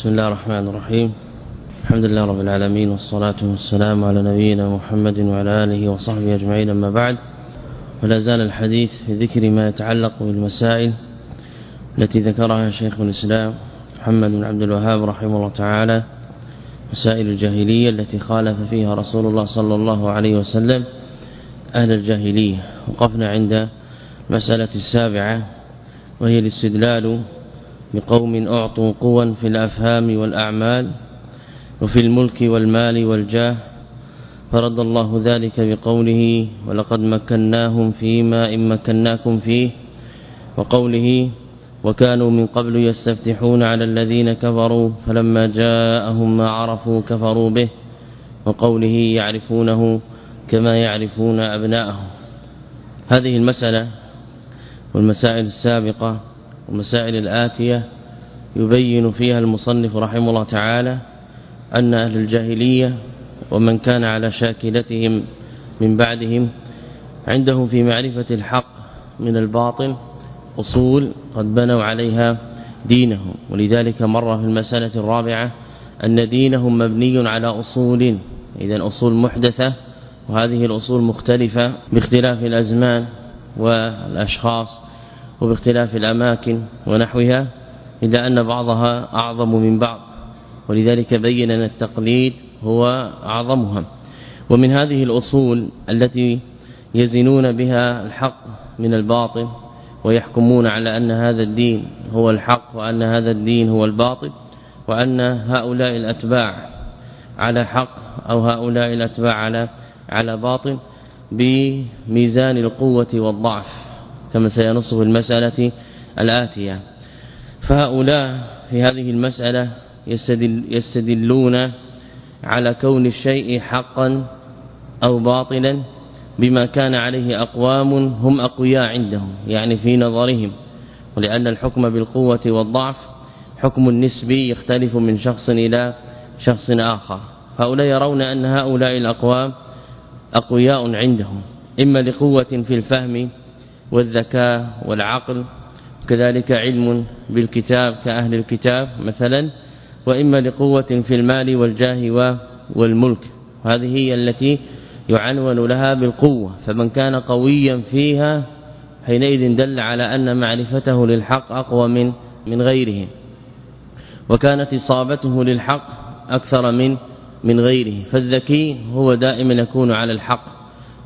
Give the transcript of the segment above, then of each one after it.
بسم الله الرحمن الرحيم. الحمد لله رب العالمين والصلاة والسلام على نبينا محمد وعلى آله وصحبه أجمعين. أما بعد ولا زال الحديث في ذكر ما يتعلق بالمسائل التي ذكرها شيخ الإسلام محمد بن عبد الوهاب رحمه الله تعالى مسائل الجاهلية التي خالف فيها رسول الله صلى الله عليه وسلم أهل الجاهلية. وقفنا عند مسألة السابعة وهي الاستدلال بقوم أعطوا قوا في الأفهام والأعمال وفي الملك والمال والجاه فرد الله ذلك بقوله ولقد مكناهم فيما إن مكناكم فيه وقوله وكانوا من قبل يستفتحون على الذين كفروا فلما جاءهم ما عرفوا كفروا به وقوله يعرفونه كما يعرفون أبناءهم هذه المسألة والمسائل السابقة والمسائل الآتية يبين فيها المصنف رحمه الله تعالى أن أهل الجاهلية ومن كان على شاكلتهم من بعدهم عندهم في معرفة الحق من الباطل أصول قد بنوا عليها دينهم ولذلك مر في المسألة الرابعة أن دينهم مبني على أصول إذا أصول محدثة وهذه الأصول مختلفة باختلاف الأزمان والأشخاص. وباختلاف الأماكن ونحوها إلا أن بعضها أعظم من بعض ولذلك بين أن التقليد هو أعظمها. ومن هذه الأصول التي يزنون بها الحق من الباطل ويحكمون على أن هذا الدين هو الحق وأن هذا الدين هو الباطل وأن هؤلاء الأتباع على حق أو هؤلاء الأتباع على على باطل بميزان القوة والضعف. كما سينص في المسألة الآتية. فهؤلاء في هذه المسألة يستدل يستدلون على كون الشيء حقا أو باطلا بما كان عليه أقوام هم أقوياء عندهم يعني في نظرهم. ولأن الحكم بالقوة والضعف حكم نسبي يختلف من شخص إلى شخص آخر. هؤلاء يرون أن هؤلاء الأقوام أقوياء عندهم إما لقوة في الفهم والذكاء والعقل كذلك علم بالكتاب كأهل الكتاب مثلا وإما لقوة في المال والجاه والملك. هذه هي التي يعنون لها بالقوة. فمن كان قويا فيها حينئذ دل على أن معرفته للحق أقوى من من غيره. وكانت إصابته للحق أكثر من من غيره. فالذكي هو دائما يكون على الحق.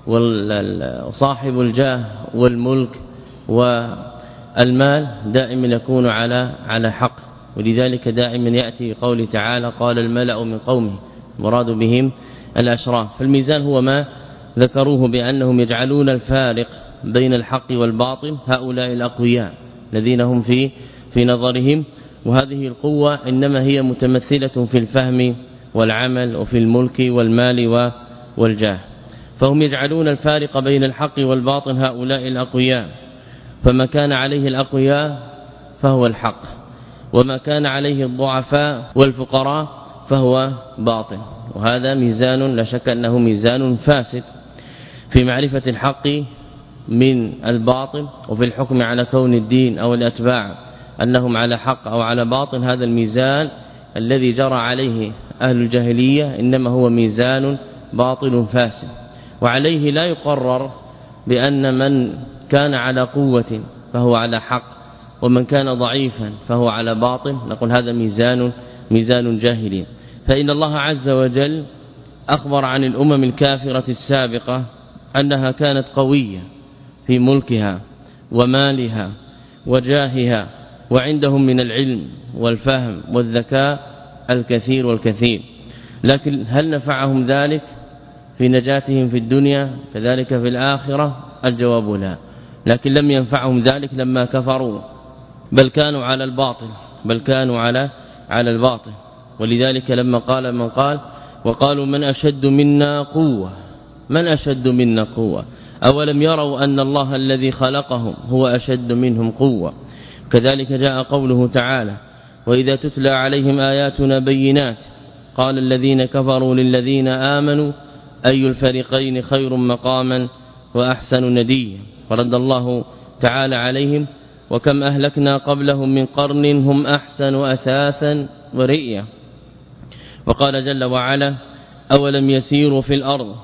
وصاحب الجاه والملك والمال دائما يكون على على حق. ولذلك دائما يأتي قول تعالى قال الملأ من قومه مراد بهم الأشراف. فالميزان هو ما ذكروه بأنهم يجعلون الفارق بين الحق والباطل هؤلاء الأقوياء الذين هم في في نظرهم. وهذه القوة إنما هي متمثلة في الفهم والعمل وفي الملك والمال والجاه. فهم يجعلون الفارق بين الحق والباطل هؤلاء الأقوياء. فما كان عليه الأقوياء فهو الحق. وما كان عليه الضعفاء والفقراء فهو باطل. وهذا ميزان لا شك أنه ميزان فاسد في معرفة الحق من الباطل وفي الحكم على كون الدين أو الأتباع أنهم على حق أو على باطل. هذا الميزان الذي جرى عليه أهل الجاهلية إنما هو ميزان باطل فاسد. وعليه لا يقرر بأن من كان على قوة فهو على حق ومن كان ضعيفا فهو على باطل. نقول هذا ميزان ميزان جاهلي فإن الله عز وجل أخبر عن الأمم الكافرة السابقة أنها كانت قوية في ملكها ومالها وجاهها وعندهم من العلم والفهم والذكاء الكثير والكثير. لكن هل نفعهم ذلك؟ في نجاتهم في الدنيا كذلك في الآخرة الجواب لا. لكن لم ينفعهم ذلك لما كفروا بل كانوا على الباطل بل كانوا على على الباطل. ولذلك لما قال من قال وقالوا من أشد منا قوة؟ من أشد منا قوة؟ أولم يروا أن الله الذي خلقهم هو أشد منهم قوة؟ كذلك جاء قوله تعالى وإذا تتلى عليهم آياتنا بينات قال الذين كفروا للذين آمنوا أي الفريقين خير مقاما وأحسن نديا. فرد الله تعالى عليهم وكم أهلكنا قبلهم من قرن هم أحسن أثاثا ورئيا. وقال جل وعلا أولم يسيروا في الأرض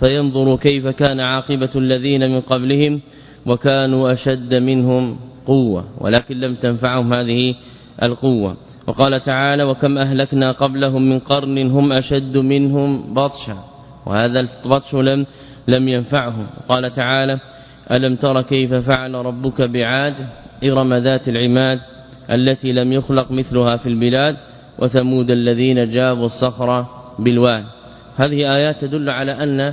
فينظروا كيف كان عاقبة الذين من قبلهم وكانوا أشد منهم قوة ولكن لم تنفعهم هذه القوة. وقال تعالى وكم أهلكنا قبلهم من قرن هم أشد منهم بطشا. وهذا البطش لم لم ينفعهم قال تعالى ألم تر كيف فعل ربك بعاد إرم ذات العماد التي لم يخلق مثلها في البلاد وثمود الذين جابوا الصخر بالواد. هذه آيات تدل على أن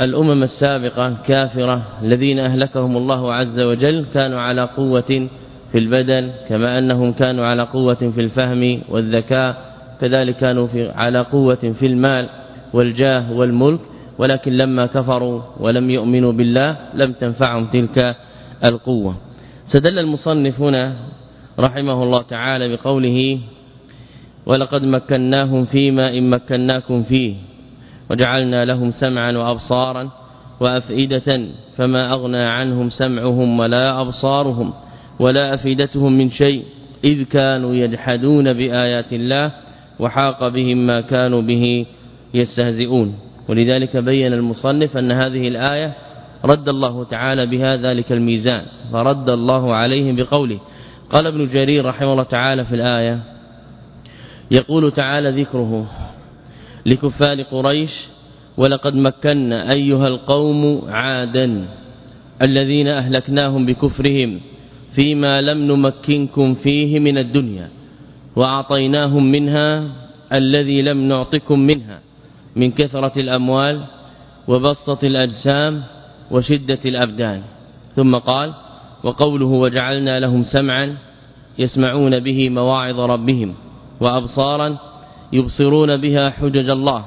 الأمم السابقة كافرة الذين أهلكهم الله عز وجل كانوا على قوة في البدن كما أنهم كانوا على قوة في الفهم والذكاء كذلك كانوا في على قوة في المال. والجاه والملك ولكن لما كفروا ولم يؤمنوا بالله لم تنفعهم تلك القوة. سدل المصنف هنا رحمه الله تعالى بقوله ولقد مكناهم فيما إن مكناكم فيه وجعلنا لهم سمعا وابصارا وأفئدة فما أغنى عنهم سمعهم ولا أبصارهم ولا أفئدتهم من شيء إذ كانوا يجحدون بآيات الله وحاق بهم ما كانوا به يستهزئون. ولذلك بين المصنف أن هذه الآية رد الله تعالى بها ذلك الميزان فرد الله عليهم بقوله. قال ابن جرير رحمه الله تعالى في الآية يقول تعالى ذكره لكفار قريش ولقد مكنا أيها القوم عادا الذين أهلكناهم بكفرهم فيما لم نمكنكم فيه من الدنيا وأعطيناهم منها الذي لم نعطكم منها من كثرة الأموال وبسطة الأجسام وشدة الأبدان. ثم قال وقوله وجعلنا لهم سمعا يسمعون به مواعظ ربهم وأبصارا يبصرون بها حجج الله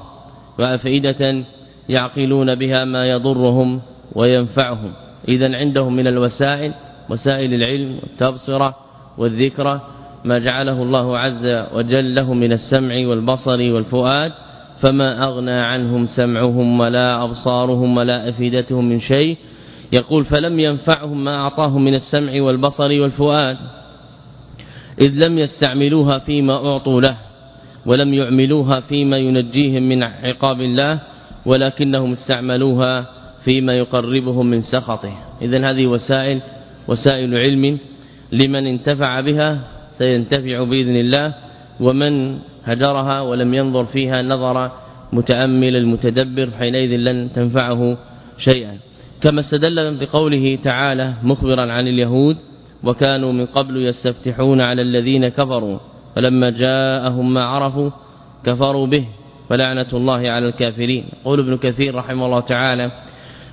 وأفئدة يعقلون بها ما يضرهم وينفعهم. اذا عندهم من الوسائل وسائل العلم والتبصرة والذكرى ما جعله الله عز وجل لهم من السمع والبصر والفؤاد فما أغنى عنهم سمعهم ولا أبصارهم ولا أفئدتهم من شيء. يقول فلم ينفعهم ما أعطاهم من السمع والبصر والفؤاد إذ لم يستعملوها فيما أعطوا له ولم يعملوها فيما ينجيهم من عقاب الله ولكنهم استعملوها فيما يقربهم من سخطه. اذا هذه وسائل وسائل علم لمن انتفع بها سينتفع بإذن الله ومن هجرها ولم ينظر فيها نظر متأمل المتدبر حينئذ لن تنفعه شيئا. كما استدل بقوله تعالى مخبرا عن اليهود وكانوا من قبل يستفتحون على الذين كفروا فلما جاءهم ما عرفوا كفروا به فلعنة الله على الكافرين. قول ابن كثير رحمه الله تعالى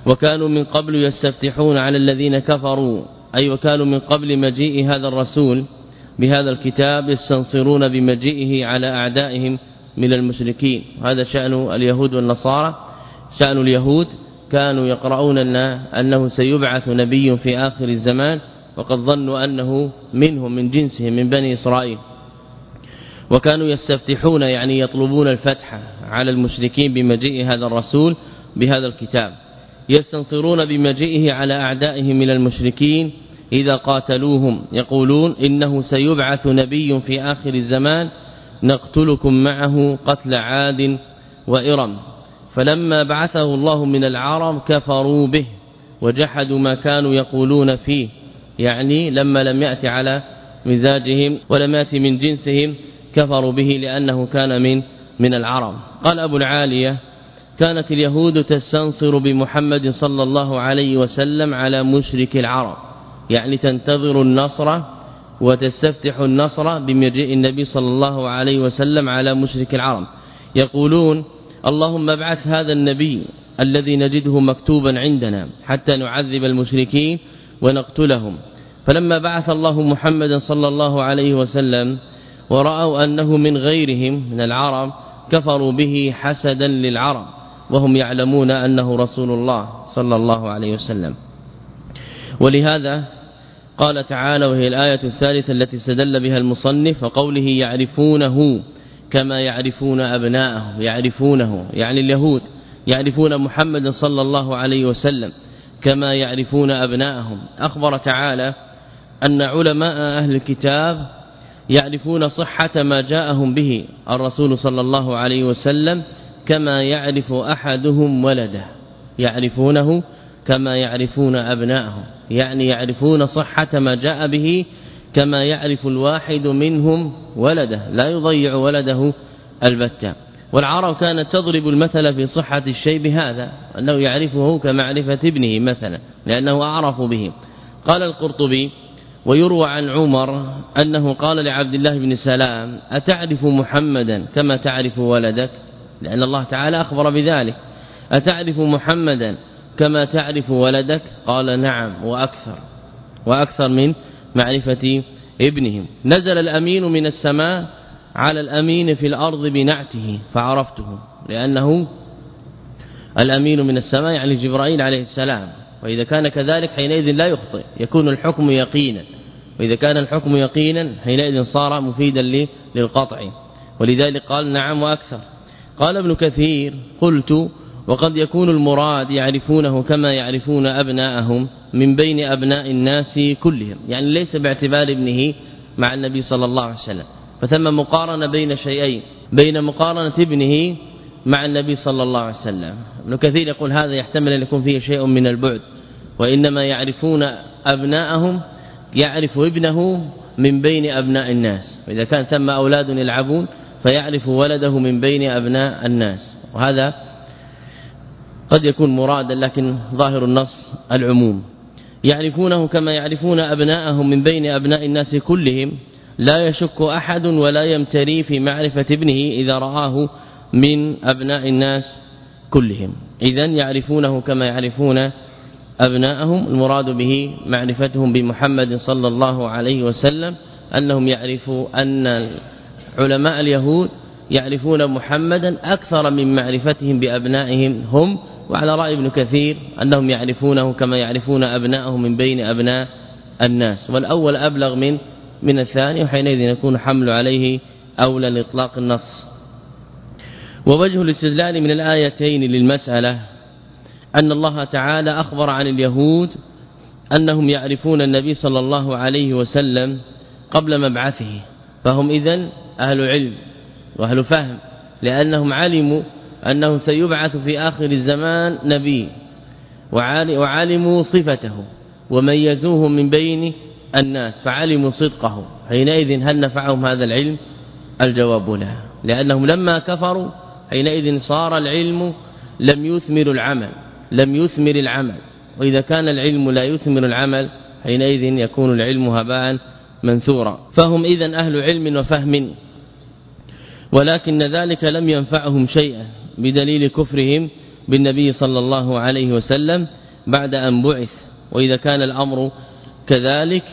وكانوا من قبل يستفتحون على الذين كفروا أي وكانوا من قبل مجيء هذا الرسول بهذا الكتاب يستنصرون بمجيئه على أعدائهم من المشركين. هذا شأن اليهود والنصارى. شأن اليهود كانوا يقرؤون أنه سيبعث نبي في آخر الزمان وقد ظنوا أنه منهم من جنسهم من بني إسرائيل. وكانوا يستفتحون يعني يطلبون الفتح على المشركين بمجيء هذا الرسول بهذا الكتاب. يستنصرون بمجيئه على أعدائهم من المشركين إذا قاتلوهم يقولون إنه سيبعث نبي في آخر الزمان نقتلكم معه قتل عاد وإرم. فلما بعثه الله من العرب كفروا به وجحدوا ما كانوا يقولون فيه. يعني لما لم يأتي على مزاجهم ولم يأتي من جنسهم كفروا به لأنه كان من من العرب قال أبو العالية كانت اليهود تستنصر بمحمد صلى الله عليه وسلم على مشرك العرب يعني تنتظر النصر وتستفتح النصر بمجيء النبي صلى الله عليه وسلم على مشرك العرب. يقولون اللهم ابعث هذا النبي الذي نجده مكتوبا عندنا حتى نعذب المشركين ونقتلهم. فلما بعث الله محمدا صلى الله عليه وسلم ورأوا أنه من غيرهم من العرب كفروا به حسدا للعرب وهم يعلمون أنه رسول الله صلى الله عليه وسلم. ولهذا قال تعالى وهي الآية الثالثة التي استدل بها المصنف وقوله يعرفونه كما يعرفون أبناءهم يعرفونه يعني اليهود يعرفون محمد صلى الله عليه وسلم كما يعرفون أبناءهم. أخبر تعالى أن علماء أهل الكتاب يعرفون صحة ما جاءهم به الرسول صلى الله عليه وسلم كما يعرف أحدهم ولده يعرفونه كما يعرفون ابنائهم يعني يعرفون صحة ما جاء به كما يعرف الواحد منهم ولده لا يضيع ولده البتة. والعرب كانت تضرب المثل في صحة الشيء بهذا أنه يعرفه كمعرفة ابنه مثلا لأنه أعرف به. قال القرطبي ويروى عن عمر أنه قال لعبد الله بن سلام أتعرف محمدا كما تعرف ولدك؟ لأن الله تعالى أخبر بذلك. أتعرف محمدا كما تعرف ولدك؟ قال نعم وأكثر. وأكثر من معرفة ابنهم. نزل الأمين من السماء على الأمين في الأرض بنعته فعرفته لأنه الأمين من السماء يعني جبرائيل عليه السلام. وإذا كان كذلك حينئذ لا يخطئ يكون الحكم يقينا. وإذا كان الحكم يقينا حينئذ صار مفيدا للقطع. ولذلك قال نعم وأكثر. قال ابن كثير قلت وقد يكون المراد يعرفونه كما يعرفون أبناءهم من بين أبناء الناس كلهم. يعني ليس باعتبار ابنه مع النبي صلى الله عليه وسلم. فثم مقارنة بين شيئين. بين مقارنة ابنه مع النبي صلى الله عليه وسلم. ابن كثير يقول هذا يحتمل أن يكون فيه شيء من البعد. وإنما يعرفون أبناءهم يعرف ابنه من بين أبناء الناس. وإذا كان ثم أولاد يلعبون فيعرف ولده من بين أبناء الناس. وهذا قد يكون مرادا لكن ظاهر النص العموم. يعرفونه كما يعرفون أبناءهم من بين أبناء الناس كلهم. لا يشك أحد ولا يمتري في معرفة ابنه إذا رآه من أبناء الناس كلهم. اذا يعرفونه كما يعرفون أبناءهم. المراد به معرفتهم بمحمد صلى الله عليه وسلم أنهم يعرفوا أن علماء اليهود يعرفون محمدا أكثر من معرفتهم بأبنائهم هم وعلى رأي ابن كثير أنهم يعرفونه كما يعرفون ابنائهم من بين أبناء الناس. والأول أبلغ من من الثاني وحينئذ يكون حمل عليه أولى لإطلاق النص. ووجه الاستدلال من الآيتين للمسألة أن الله تعالى أخبر عن اليهود أنهم يعرفون النبي صلى الله عليه وسلم قبل مبعثه فهم اذا أهل علم وأهل فهم لأنهم علموا أنه سيبعث في آخر الزمان نبي وعلموا صفته وميزوه من بين الناس فعلموا صدقه. حينئذ هل نفعهم هذا العلم؟ الجواب لا لأنهم لما كفروا حينئذ صار العلم لم يثمر العمل لم يثمر العمل. وإذا كان العلم لا يثمر العمل حينئذ يكون العلم هباء منثورا. فهم اذا أهل علم وفهم ولكن ذلك لم ينفعهم شيئا. بدليل كفرهم بالنبي صلى الله عليه وسلم بعد أن بعث وإذا كان الأمر كذلك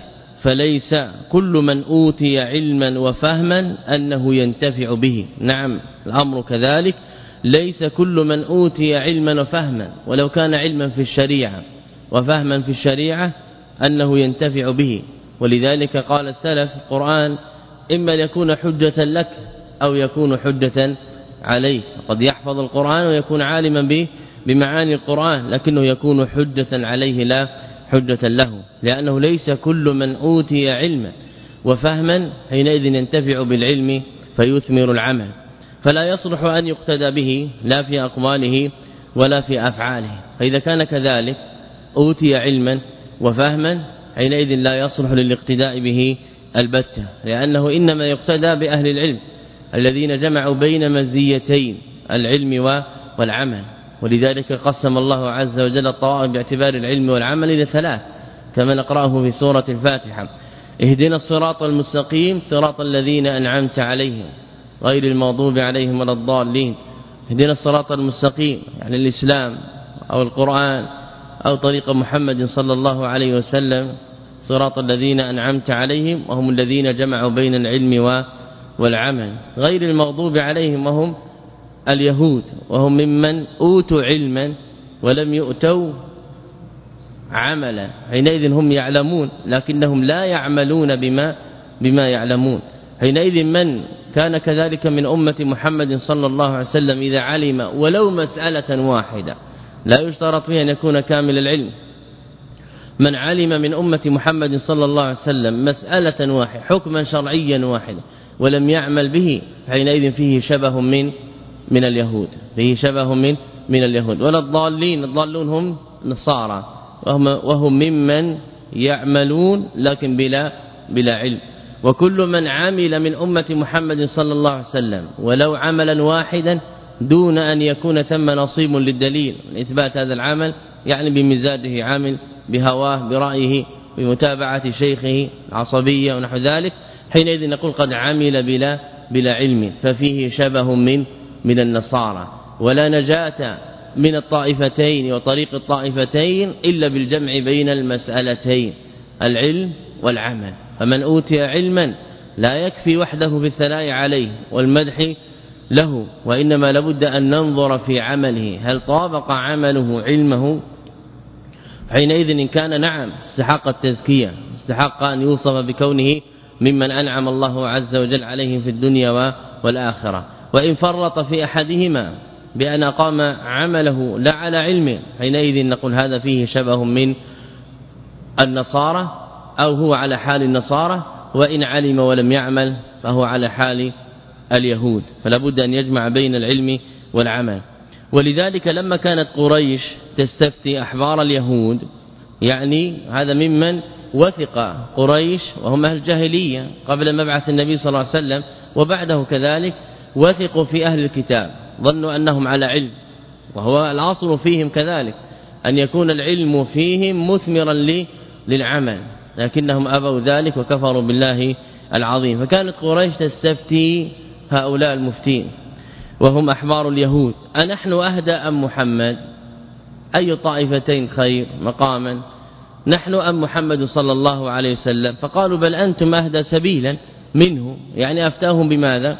فليس كل من أوتي علما وفهما أنه ينتفع به. نعم الأمر كذلك ليس كل من أوتي علما وفهما ولو كان علما في الشريعة وفهما في الشريعة أنه ينتفع به. ولذلك قال السلف القرآن إما يكون حجة لك أو يكون حجة عليه. قد يحفظ القرآن ويكون عالما به بمعاني القرآن لكنه يكون حجة عليه لا حجة له لأنه ليس كل من أوتي علما وفهما حينئذ ينتفع بالعلم فيثمر العمل. فلا يصلح أن يقتدى به لا في أقواله ولا في أفعاله. فإذا كان كذلك أوتي علما وفهما حينئذ لا يصلح للاقتداء به البتة لأنه إنما يقتدى بأهل العلم. الذين جمعوا بين مزيتين العلم والعمل. ولذلك قسم الله عز وجل الطوائف باعتبار العلم والعمل إلى ثلاث كما نقرأه في سورة الفاتحة. اهدنا الصراط المستقيم صراط الذين أنعمت عليهم غير المغضوب عليهم ولا الضالين. اهدنا الصراط المستقيم يعني الإسلام أو القرآن أو طريق محمد صلى الله عليه وسلم صراط الذين أنعمت عليهم وهم الذين جمعوا بين العلم والعمل غير المغضوب عليهم وهم اليهود وهم ممن أوتوا علما ولم يؤتوا عملا حينئذ هم يعلمون لكنهم لا يعملون بما بما يعلمون حينئذ من كان كذلك من أمة محمد صلى الله عليه وسلم إذا علم ولو مسألة واحدة لا يشترط فيها أن يكون كامل العلم من علم من أمة محمد صلى الله عليه وسلم مسألة واحدة حكما شرعيا واحدا ولم يعمل به حينئذ فيه شبه من من اليهود. فيه شبه من من اليهود. ولا الضالين الضالون هم نصارى. وهم وهم ممن يعملون لكن بلا بلا علم. وكل من عمل من أمة محمد صلى الله عليه وسلم ولو عملا واحدا دون أن يكون ثم نصيب للدليل. إثبات هذا العمل يعني بمزاجه عامل بهواه برأيه بمتابعة شيخه العصبية ونحو ذلك. حينئذ نقول قد عمل بلا بلا علم ففيه شبه من من النصارى ولا نجاة من الطائفتين وطريق الطائفتين إلا بالجمع بين المسألتين العلم والعمل. فمن أوتي علما لا يكفي وحده في الثناء عليه والمدح له وإنما لابد أن ننظر في عمله هل طابق عمله علمه؟ حينئذ إن كان نعم استحق التزكية استحق أن يوصف بكونه ممن أنعم الله عز وجل عليه في الدنيا والآخرة. وإن فرط في أحدهما بأن قام عمله لا على علم حينئذ نقول هذا فيه شبه من النصارى أو هو على حال النصارى وإن علم ولم يعمل فهو على حال اليهود. فلا بد أن يجمع بين العلم والعمل. ولذلك لما كانت قريش تستفتي أحبار اليهود يعني هذا ممن وثق قريش وهم أهل الجاهلية قبل مبعث النبي صلى الله عليه وسلم وبعده كذلك وثقوا في أهل الكتاب ظنوا أنهم على علم وهو الاصل فيهم كذلك أن يكون العلم فيهم مثمرا للعمل لكنهم أبوا ذلك وكفروا بالله العظيم فكانت قريش تستفتي هؤلاء المفتين وهم أحبار اليهود أنحن اهدى أم محمد؟ أي طائفتين خير مقاما؟ نحن أم محمد صلى الله عليه وسلم؟ فقالوا بل أنتم أهدى سبيلا منه. يعني أفتاهم بماذا؟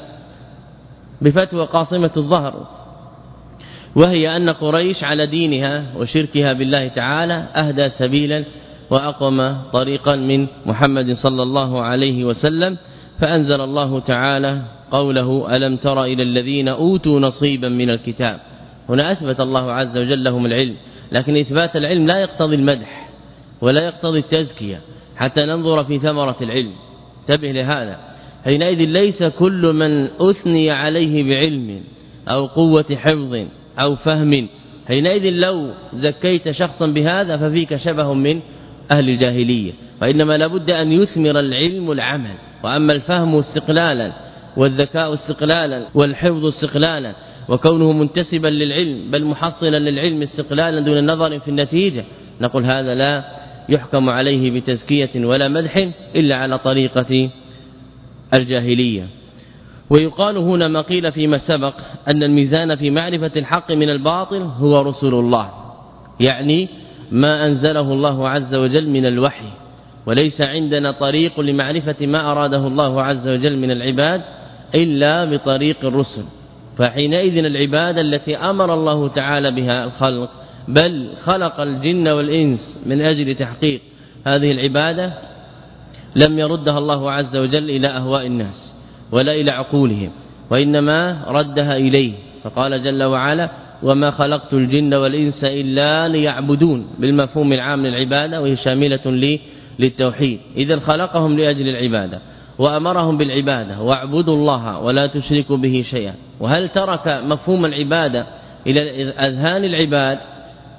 بفتوى قاصمة الظهر. وهي أن قريش على دينها وشركها بالله تعالى أهدى سبيلا وأقوم طريقا من محمد صلى الله عليه وسلم. فأنزل الله تعالى قوله ألم تر إلى الذين أوتوا نصيبا من الكتاب؟ هنا أثبت الله عز وجل لهم العلم لكن إثبات العلم لا يقتضي المدح. ولا يقتضي التزكية حتى ننظر في ثمرة العلم. انتبه لهذا. حينئذ ليس كل من أثني عليه بعلم أو قوة حفظ أو فهم. حينئذ لو زكيت شخصا بهذا ففيك شبه من أهل الجاهلية. وإنما لابد أن يثمر العلم العمل. وأما الفهم استقلالا والذكاء استقلالا والحفظ استقلالا وكونه منتسبا للعلم بل محصلا للعلم استقلالا دون النظر في النتيجة نقول هذا لا يحكم عليه بتزكية ولا مدح إلا على طريقة الجاهلية. ويقال هنا ما قيل فيما سبق أن الميزان في معرفة الحق من الباطل هو رسول الله يعني ما أنزله الله عز وجل من الوحي وليس عندنا طريق لمعرفة ما أراده الله عز وجل من العباد إلا بطريق الرسل. فحينئذ العبادة التي أمر الله تعالى بها الخلق بل خلق الجن والإنس من أجل تحقيق هذه العبادة لم يردها الله عز وجل إلى أهواء الناس ولا إلى عقولهم وإنما ردها إليه. فقال جل وعلا وما خلقت الجن والإنس إلا ليعبدون بالمفهوم العام للعبادة وهي شاملة للتوحيد. إذا خلقهم لأجل العبادة وأمرهم بالعبادة واعبدوا الله ولا تشركوا به شيئا وهل ترك مفهوم العبادة إلى أذهان العباد؟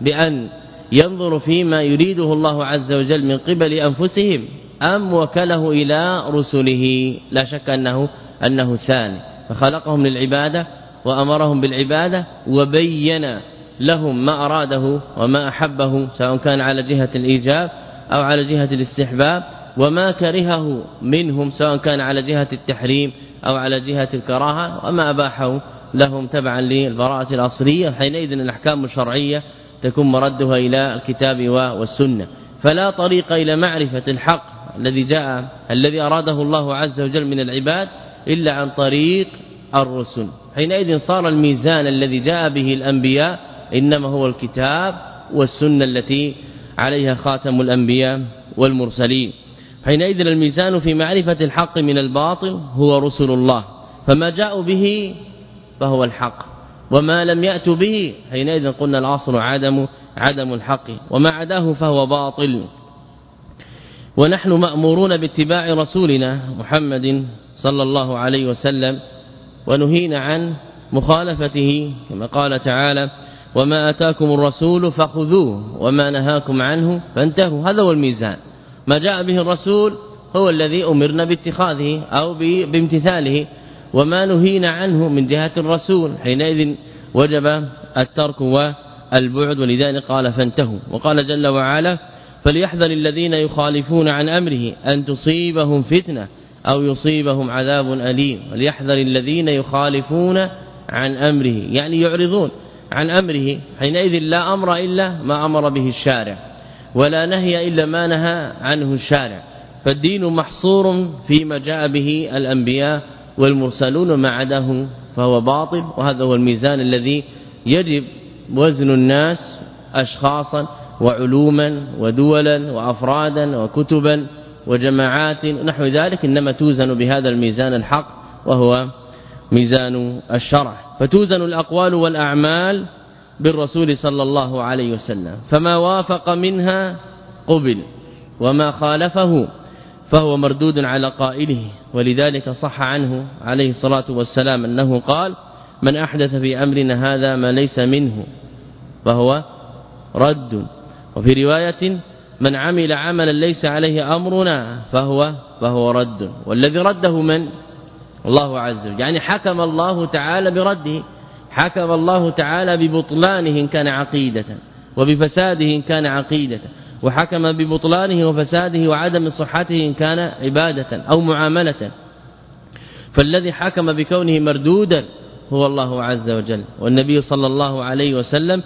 بأن ينظر فيما يريده الله عز وجل من قبل أنفسهم أم وكله إلى رسله؟ لا شك أنه أنه ثاني. فخلقهم للعبادة وأمرهم بالعبادة وبين لهم ما أراده وما أحبه سواء كان على جهة الإيجاب أو على جهة الاستحباب وما كرهه منهم سواء كان على جهة التحريم أو على جهة الكراهة وما أباحه لهم تبعا للبراءة الاصليه حينئذ الأحكام الشرعية تكون مردها إلى الكتاب والسنة. فلا طريق إلى معرفة الحق الذي جاء الذي أراده الله عز وجل من العباد إلا عن طريق الرسل. حينئذ صار الميزان الذي جاء به الأنبياء إنما هو الكتاب والسنة التي عليها خاتم الأنبياء والمرسلين. حينئذ الميزان في معرفة الحق من الباطل هو رسل الله. فما جاءوا به فهو الحق. وما لم يأتوا به. حينئذ قلنا الاصل عدم عدم الحق. وما عداه فهو باطل. ونحن مأمورون باتباع رسولنا محمد صلى الله عليه وسلم ونهينا عن مخالفته كما قال تعالى وما أتاكم الرسول فخذوه وما نهاكم عنه فانتهوا. هذا هو الميزان. ما جاء به الرسول هو الذي أمرنا باتخاذه أو بامتثاله. وما نهينا عنه من جهة الرسول. حينئذ وجب الترك والبعد ولذلك قال فانتهوا. وقال جل وعلا فليحذر الذين يخالفون عن أمره أن تصيبهم فتنة أو يصيبهم عذاب أليم. وليحذر الذين يخالفون عن أمره يعني يعرضون عن أمره. حينئذ لا أمر إلا ما أمر به الشارع ولا نهي إلا ما نهى عنه الشارع. فالدين محصور فيما جاء به الأنبياء والمرسلون ما عداه فهو باطل وهذا هو الميزان الذي يجب وزن الناس أشخاصا وعلوما ودولا وافرادا وكتبا وجماعات. نحو ذلك إنما توزن بهذا الميزان الحق وهو ميزان الشرع. فتوزن الأقوال والأعمال بالرسول صلى الله عليه وسلم. فما وافق منها قبل وما خالفه فهو مردود على قائله ولذلك صح عنه عليه الصلاة والسلام أنه قال من أحدث في أمرنا هذا ما ليس منه فهو رد. وفي رواية من عمل عملا ليس عليه أمرنا فهو فهو رد. والذي رده من؟ الله عز وجل. يعني حكم الله تعالى برده حكم الله تعالى ببطلانه إن كان عقيدة وبفساده إن كان عقيدة. وحكم ببطلانه وفساده وعدم صحته إن كان عبادة أو معاملة. فالذي حكم بكونه مردودا هو الله عز وجل. والنبي صلى الله عليه وسلم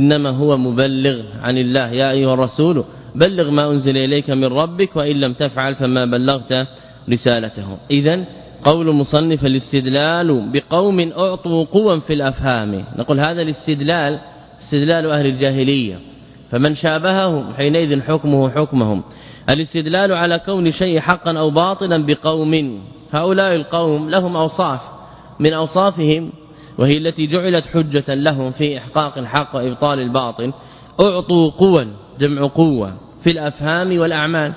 إنما هو مبلغ عن الله. يا أيها الرسول بلغ ما أنزل إليك من ربك وإن لم تفعل فما بلغت رسالته. إذا قول المصنف الاستدلال بقوم أعطوا قوا في الأفهام. نقول هذا الاستدلال استدلال أهل الجاهلية. فمن شابههم حينئذ حكمه حكمهم. الاستدلال على كون شيء حقا أو باطلا بقوم هؤلاء القوم لهم أوصاف. من أوصافهم وهي التي جعلت حجة لهم في إحقاق الحق وإبطال الباطل أعطوا قوا جمع قوة في الأفهام والأعمال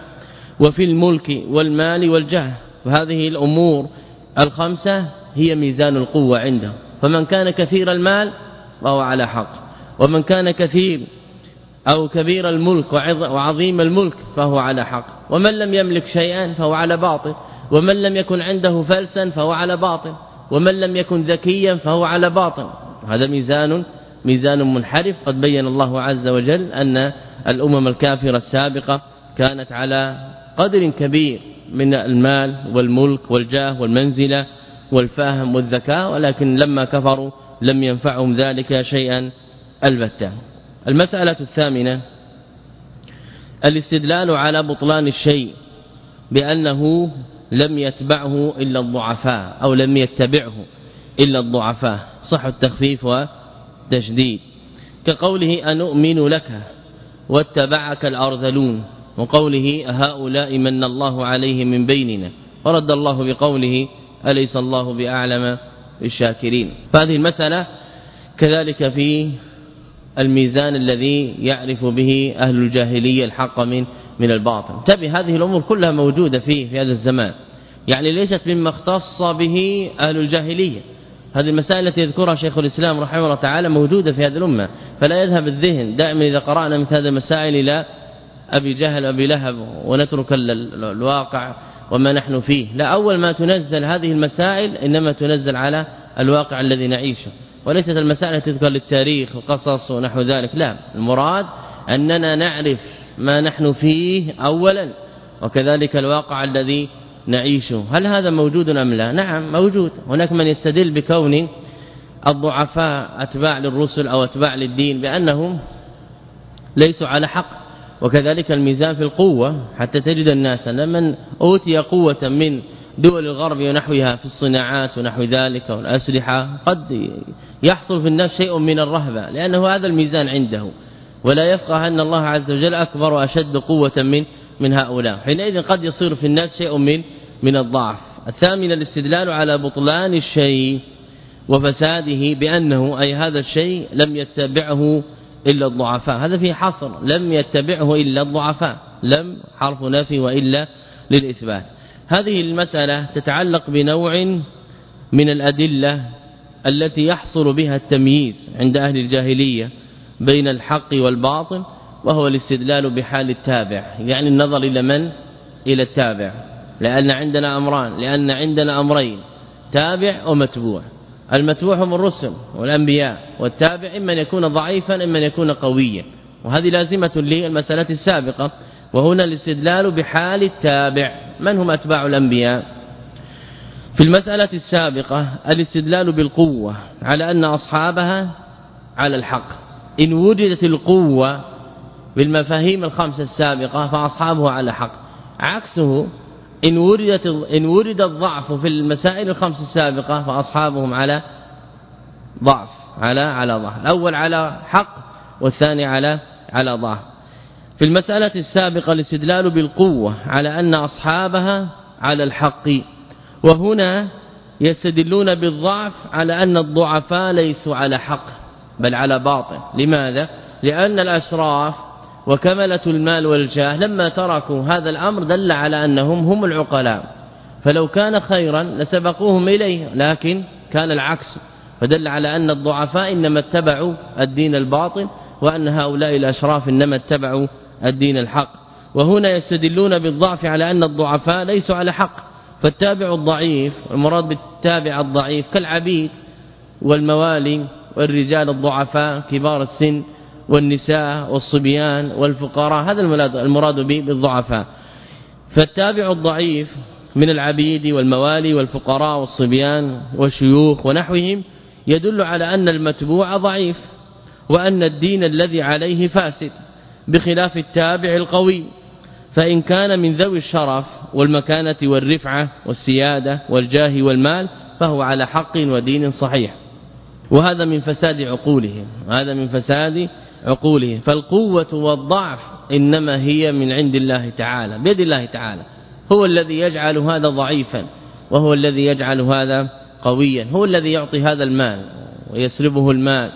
وفي الملك والمال والجاه. وهذه الأمور الخمسة هي ميزان القوة عنده فمن كان كثير المال فهو على حق. ومن كان كثير أو كبير الملك وعظيم الملك فهو على حق. ومن لم يملك شيئا فهو على باطل. ومن لم يكن عنده فلسا فهو على باطل. ومن لم يكن ذكيا فهو على باطل. هذا ميزان ميزان منحرف. قد بين الله عز وجل أن الأمم الكافرة السابقة كانت على قدر كبير من المال والملك والجاه والمنزلة والفهم والذكاء ولكن لما كفروا لم ينفعهم ذلك شيئا البتة. المسألة الثامنة الاستدلال على بطلان الشيء بأنه لم يتبعه إلا الضعفاء أو لم يتبعه إلا الضعفاء صح التخفيف والتشديد. كقوله أنؤمن لك واتبعك الأرذلون وقوله هؤلاء من الله عليهم من بيننا ورد الله بقوله أليس الله بأعلم بالشاكرين. فهذه المسألة كذلك في الميزان الذي يعرف به أهل الجاهلية الحق من من الباطل. تبي هذه الأمور كلها موجودة فيه في هذا الزمان. يعني ليست مما اختص به أهل الجاهلية. هذه المسائل التي يذكرها شيخ الإسلام رحمه الله تعالى موجودة في هذه الأمة. فلا يذهب الذهن دائما إذا قرأنا مثل هذه المسائل إلى أبي جهل أبي لهب ونترك الواقع وما نحن فيه. لا أول ما تنزل هذه المسائل إنما تنزل على الواقع الذي نعيشه. وليست المسائل تذكر للتاريخ وقصص ونحو ذلك. لا المراد أننا نعرف ما نحن فيه اولا وكذلك الواقع الذي نعيشه. هل هذا موجود أم لا؟ نعم موجود. هناك من يستدل بكون الضعفاء أتباع للرسل أو أتباع للدين بأنهم ليسوا على حق وكذلك الميزان في القوة. حتى تجد الناس من أوتي قوة من دول الغرب ونحوها في الصناعات ونحو ذلك والأسلحة قد يحصل في الناس شيء من الرهبة لأنه هذا الميزان عنده. ولا يفقه أن الله عز وجل أكبر وأشد قوة من من هؤلاء. حينئذ قد يصير في الناس شيء من من الضعف. الثامن الاستدلال على بطلان الشيء وفساده بأنه أي هذا الشيء لم يتبعه إلا الضعفاء. هذا فيه حصر. لم يتبعه إلا الضعفاء. لم حرف نفي وإلا للإثبات. هذه المسألة تتعلق بنوع من الأدلة التي يحصل بها التمييز عند أهل الجاهلية بين الحق والباطل وهو الاستدلال بحال التابع يعني النظر إلى من؟ إلى التابع. لأن عندنا أمران لأن عندنا أمرين تابع ومتبوع. المتبوع هم الرسل والأنبياء والتابع إما أن يكون ضعيفا إما أن يكون قويا. وهذه لازمة للمسألة السابقة وهنا الاستدلال بحال التابع. من هم أتباع الأنبياء؟ في المسألة السابقة الاستدلال بالقوة على أن أصحابها على الحق. إن وجدت القوة بالمفاهيم الخمسة السابقة فأصحابه على حق. عكسه إن وردت إن ورد الضعف في المسائل الخمس السابقة فأصحابهم على ضعف على على ضعف الأول على حق والثاني على على ضعف في المسألة السابقة الاستدلال بالقوة على أن أصحابها على الحق وهنا يستدلون بالضعف على أن الضعفاء ليسوا على حق بل على باطل. لماذا؟ لأن الأشراف وكملة المال والجاه لما تركوا هذا الأمر دل على أنهم هم العقلاء. فلو كان خيرا لسبقوهم إليه لكن كان العكس. فدل على أن الضعفاء إنما اتبعوا الدين الباطل وأن هؤلاء الأشراف إنما اتبعوا الدين الحق. وهنا يستدلون بالضعف على أن الضعفاء ليسوا على حق. فالتابع الضعيف المراد بالتابع الضعيف كالعبيد والموالي والرجال الضعفاء كبار السن والنساء والصبيان والفقراء هذا المراد به بالضعفاء. فالتابع الضعيف من العبيد والموالي والفقراء والصبيان والشيوخ ونحوهم يدل على أن المتبوع ضعيف وأن الدين الذي عليه فاسد. بخلاف التابع القوي. فإن كان من ذوي الشرف والمكانة والرفعة والسيادة والجاه والمال فهو على حق ودين صحيح. وهذا من فساد عقولهم هذا من فساد عقولهم. فالقوة والضعف إنما هي من عند الله تعالى بيد الله تعالى. هو الذي يجعل هذا ضعيفا وهو الذي يجعل هذا قويا هو الذي يعطي هذا المال ويسلبه المال.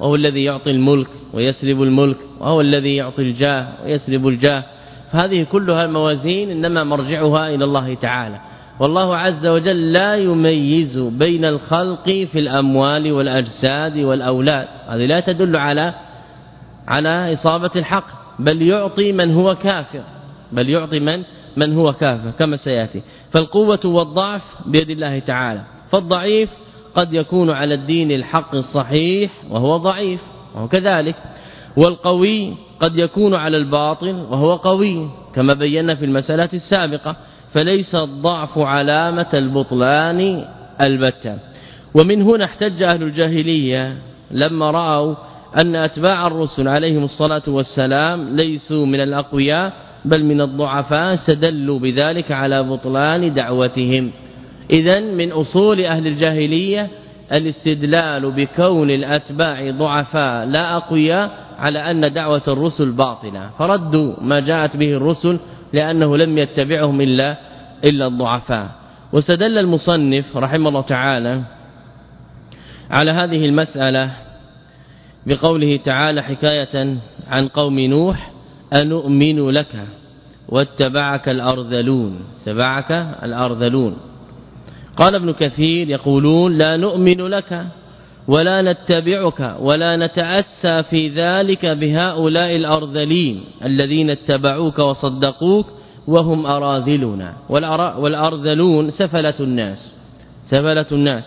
وهو الذي يعطي الملك ويسلب الملك وهو الذي يعطي الجاه ويسلب الجاه. فهذه كلها الموازين إنما مرجعها إلى الله تعالى. والله عز وجل لا يميز بين الخلق في الأموال والأجساد والأولاد. هذه لا تدل على على إصابة الحق بل يعطي من هو كافر. بل يعطي من من هو كافر كما سيأتي. فالقوة والضعف بيد الله تعالى. فالضعيف قد يكون على الدين الحق الصحيح وهو ضعيف وكذلك والقوي قد يكون على الباطل وهو قوي كما بينا في المسألة السابقة فليس الضعف علامة البطلان البتة. ومن هنا احتج أهل الجاهلية لما رأوا أن أتباع الرسل عليهم الصلاة والسلام ليسوا من الأقوياء بل من الضعفاء استدلوا بذلك على بطلان دعوتهم. اذا من أصول أهل الجاهلية الاستدلال بكون الأتباع ضعفاء لا أقوياء على أن دعوة الرسل باطلة. فردوا ما جاءت به الرسل لأنه لم يتبعهم إلا إلا الضعفاء. واستدل المصنف رحمه الله تعالى على هذه المسألة بقوله تعالى حكاية عن قوم نوح أنؤمن لك واتبعك الأرذلون تبعك الأرذلون. قال ابن كثير يقولون لا نؤمن لك ولا نتبعك ولا نتأسى في ذلك بهؤلاء الأرذلين الذين اتبعوك وصدقوك وهم أراذلنا والأرذلون سفلة الناس سفلة الناس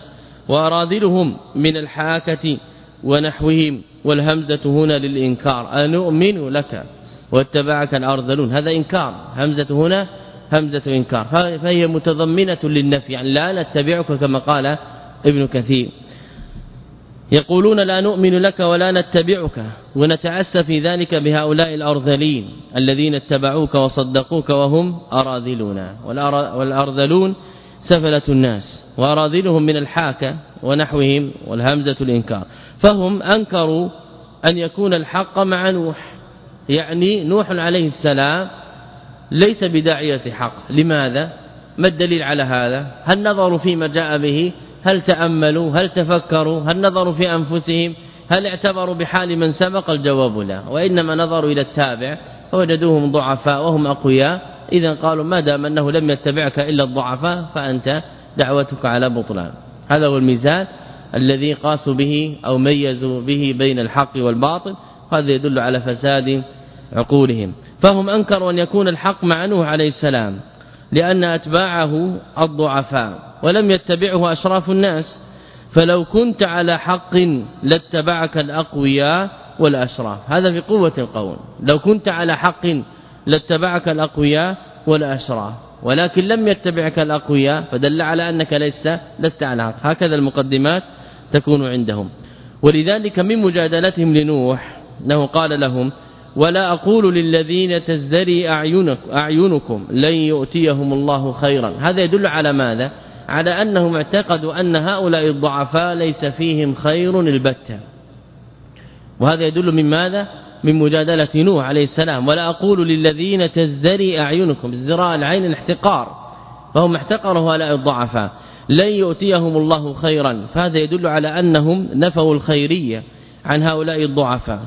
وأراذلهم من الحاكة ونحوهم والهمزة هنا للإنكار. أنؤمن لك واتبعك الأرذلون؟ هذا إنكار. همزة هنا همزة إنكار. فهي متضمنة للنفي يعني لا نتبعك كما قال ابن كثير. يقولون لا نؤمن لك ولا نتبعك ونتعسى في ذلك بهؤلاء الأرذلين الذين اتبعوك وصدقوك وهم أراذلون. والأرذلون سفلة الناس وأراذلهم من الحاكة ونحوهم والهمزة الإنكار. فهم أنكروا أن يكون الحق مع نوح يعني نوح عليه السلام ليس بداعية حق. لماذا؟ ما الدليل على هذا؟ هل نظروا فيما جاء به؟ هل تأملوا؟ هل تفكروا؟ هل نظروا في أنفسهم؟ هل اعتبروا بحال من سبق؟ الجواب لا. وإنما نظروا إلى التابع. فوجدوهم ضعفاء وهم أقوياء. إذا قالوا ما دام أنه لم يتبعك إلا الضعفاء فأنت دعوتك على بطلان. هذا هو الميزان الذي قاسوا به أو ميزوا به بين الحق والباطل. هذا يدل على فساد عقولهم. فهم انكروا أن يكون الحق مع نوح عليه السلام لأن أتباعه الضعفاء ولم يتبعه أشراف الناس. فلو كنت على حق لاتبعك الأقوياء والأشراف. هذا في قوة القول. لو كنت على حق لاتبعك الأقوياء والأشراف ولكن لم يتبعك الأقوياء فدل على أنك لست لست على حق. هكذا المقدمات تكون عندهم. ولذلك من مجادلتهم لنوح أنه قال لهم ولا أقول للذين تزدري أعينكم لن يؤتيهم الله خيرا. هذا يدل على ماذا؟ على أنهم اعتقدوا أن هؤلاء الضعفاء ليس فيهم خير البتة. وهذا يدل من ماذا؟ من مجادلة نوح عليه السلام. ولا أقول للذين تزدري أعينكم ازدراء العين الاحتقار فهم احتقروا هؤلاء الضعفاء. لن يؤتيهم الله خيرا. فهذا يدل على أنهم نفوا الخيرية عن هؤلاء الضعفاء.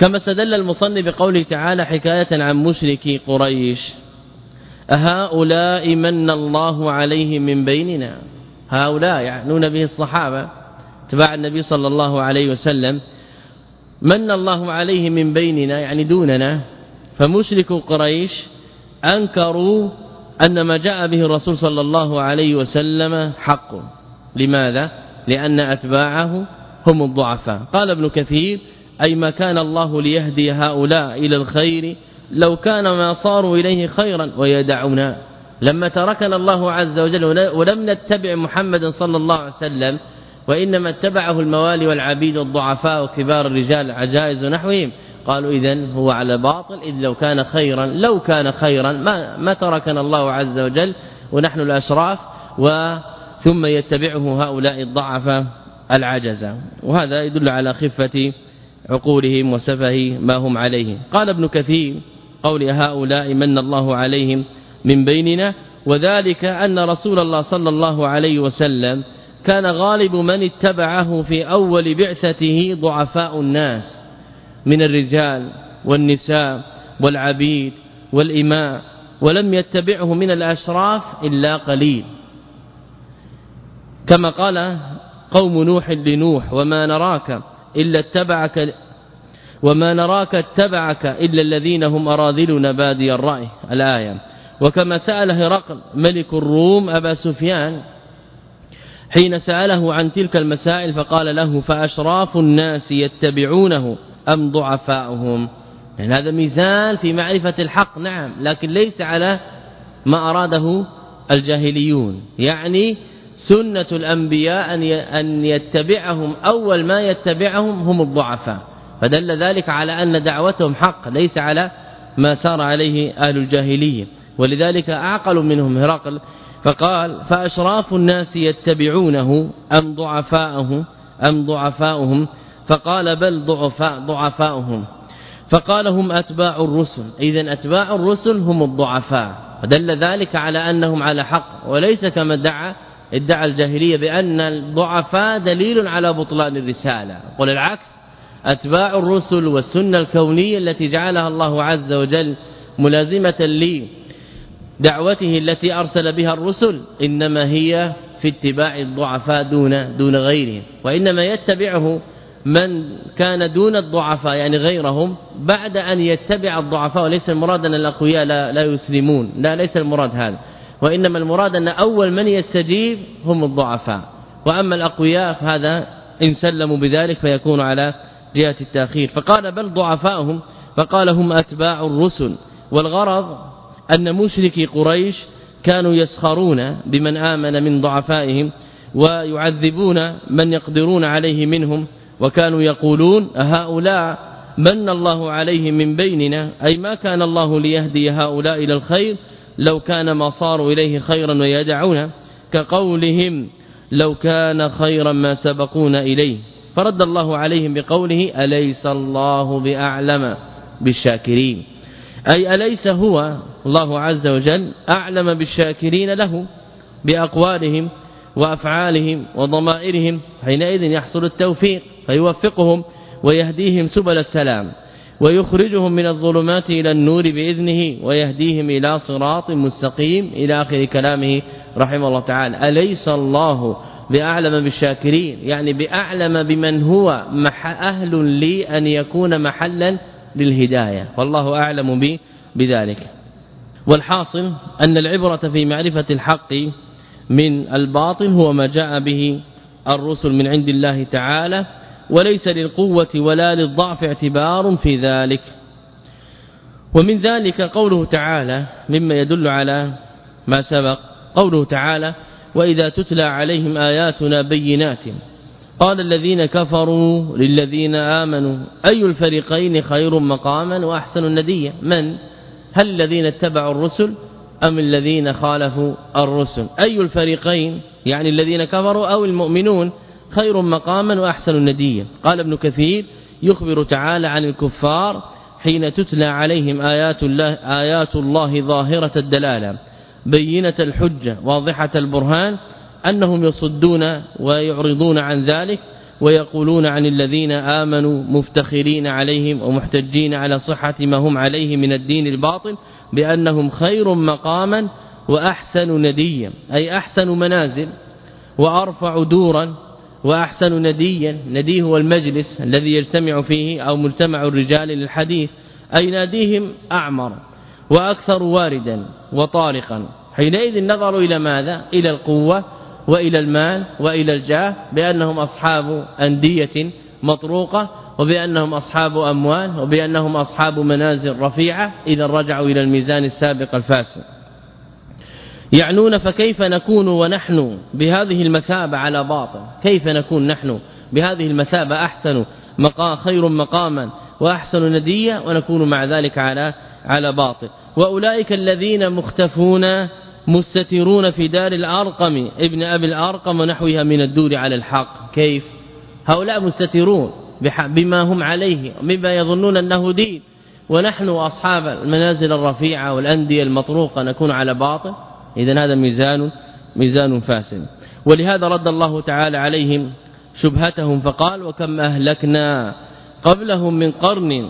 كما استدل المصنف بقوله تعالى حكاية عن مشركي قريش. أهؤلاء من الله عليهم من بيننا. هؤلاء يعنون به الصحابة. تبع النبي صلى الله عليه وسلم. من الله عليهم من بيننا يعني دوننا. فمشرك قريش أنكروا أن ما جاء به الرسول صلى الله عليه وسلم حق. لماذا؟ لأن أتباعه هم الضعفاء. قال ابن كثير أي ما كان الله ليهدي هؤلاء إلى الخير لو كان ما صاروا إليه خيرا ويدعونا. لما تركنا الله عز وجل ولم نتبع محمد صلى الله عليه وسلم وإنما اتبعه الموالي والعبيد والضعفاء وكبار الرجال عجائز ونحوهم قالوا اذا هو على باطل إذ لو كان خيرا لو كان خيرا ما ما تركنا الله عز وجل ونحن الأشراف وثم يتبعه هؤلاء الضعفاء العجزة. وهذا يدل على خفة عقولهم وسفه ما هم عليه قال ابن كثير قول هؤلاء من الله عليهم من بيننا وذلك أن رسول الله صلى الله عليه وسلم كان غالب من اتبعه في أول بعثته ضعفاء الناس من الرجال والنساء والعبيد والإماء ولم يتبعه من الأشراف إلا قليل. كما قال قوم نوح لنوح وما نراك إلا اتبعك وما نراك اتبعك إلا الذين هم أراذلنا بادي الرأي الآية. وكما سأل هرقل ملك الروم أبا سفيان حين سأله عن تلك المسائل فقال له فأشراف الناس يتبعونه أم ضعفاؤهم؟ يعني هذا ميزان في معرفة الحق نعم لكن ليس على ما أراده الجاهليون. يعني سنة الأنبياء أن يتبعهم أول ما يتبعهم هم الضعفاء. فدل ذلك على أن دعوتهم حق ليس على ما سار عليه أهل الجاهلية. ولذلك أعقل منهم هرقل فقال فأشراف الناس يتبعونه أم ضعفاءه أم ضعفاؤهم؟ فقال بل ضعفاء ضعفاؤهم. فقال هم أتباع الرسل. اذا أتباع الرسل هم الضعفاء. ودل ذلك على أنهم على حق. وليس كما ادعى ادعى الجاهلية بأن الضعفاء دليل على بطلان الرسالة. قل العكس أتباع الرسل والسنة الكونية التي جعلها الله عز وجل ملازمة لي دعوته التي أرسل بها الرسل إنما هي في اتباع الضعفاء دون دون غيرهم. وإنما يتبعه من كان دون الضعفاء يعني غيرهم بعد أن يتبع الضعفاء وليس المراد ان الأقوياء لا, لا يسلمون. لا ليس المراد هذا. وإنما المراد أن أول من يستجيب هم الضعفاء. وأما الأقوياء فهذا إن سلموا بذلك فيكون على جهة التأخير. فقال بل ضعفاؤهم فقال هم أتباع الرسل. والغرض أن مشركي قريش كانوا يسخرون بمن آمن من ضعفائهم ويعذبون من يقدرون عليه منهم وكانوا يقولون هؤلاء من الله عليهم من بيننا؟ أي ما كان الله ليهدي هؤلاء إلى الخير لو كان ما صاروا إليه خيرا ويدعون كقولهم لو كان خيرا ما سبقونا إليه. فرد الله عليهم بقوله أليس الله بأعلم بالشاكرين؟ أي أليس هو الله عز وجل أعلم بالشاكرين له بأقوالهم وأفعالهم وضمائرهم؟ حينئذ يحصل التوفيق فيوفقهم ويهديهم سبل السلام. ويخرجهم من الظلمات إلى النور بإذنه ويهديهم إلى صراط مستقيم إلى آخر كلامه رحمه الله تعالى. أليس الله بأعلم بالشاكرين؟ يعني بأعلم بمن هو أهل لي أن يكون محلا للهداية. والله أعلم بي بذلك. والحاصل أن العبرة في معرفة الحق من الباطل هو ما جاء به الرسل من عند الله تعالى وليس للقوة ولا للضعف اعتبار في ذلك. ومن ذلك قوله تعالى مما يدل على ما سبق قوله تعالى وإذا تتلى عليهم آياتنا بينات قال الذين كفروا للذين آمنوا أي الفريقين خير مقاما وأحسن نديا؟ من؟ هل الذين اتبعوا الرسل أم الذين خالفوا الرسل؟ أي الفريقين يعني الذين كفروا أو المؤمنون خير مقاما وأحسن نديا. قال ابن كثير يخبر تعالى عن الكفار حين تتلى عليهم آيات الله آيات الله ظاهرة الدلالة بينة الحجة واضحة البرهان أنهم يصدون ويعرضون عن ذلك ويقولون عن الذين آمنوا مفتخرين عليهم ومحتجين على صحة ما هم عليه من الدين الباطل بأنهم خير مقاما وأحسن نديا أي أحسن منازل وأرفع دورا وأحسن نديا. ندي هو المجلس الذي يجتمع فيه أو مجتمع الرجال للحديث أي ناديهم أعمر وأكثر واردا وطارقا. حينئذ نظروا إلى ماذا؟ إلى القوة وإلى المال وإلى الجاه بأنهم أصحاب أندية مطروقة وبأنهم أصحاب أموال وبأنهم أصحاب منازل رفيعة إذا رجعوا إلى الميزان السابق الفاسد. يعنون فكيف نكون ونحن بهذه المثابة على باطل كيف نكون نحن بهذه المثابة أحسن مقام خير مقاما وأحسن ندية ونكون مع ذلك على على باطل وأولئك الذين مختفون مستترون في دار الأرقم ابن أبي الأرقم ونحوها من الدور على الحق. كيف؟ هؤلاء مستترون بما هم عليه مما يظنون أنه دين. ونحن أصحاب المنازل الرفيعة والأندية المطروقة نكون على باطل إذا هذا ميزان ميزان فاسد. ولهذا رد الله تعالى عليهم شبهتهم فقال وكم أهلكنا قبلهم من قرن؟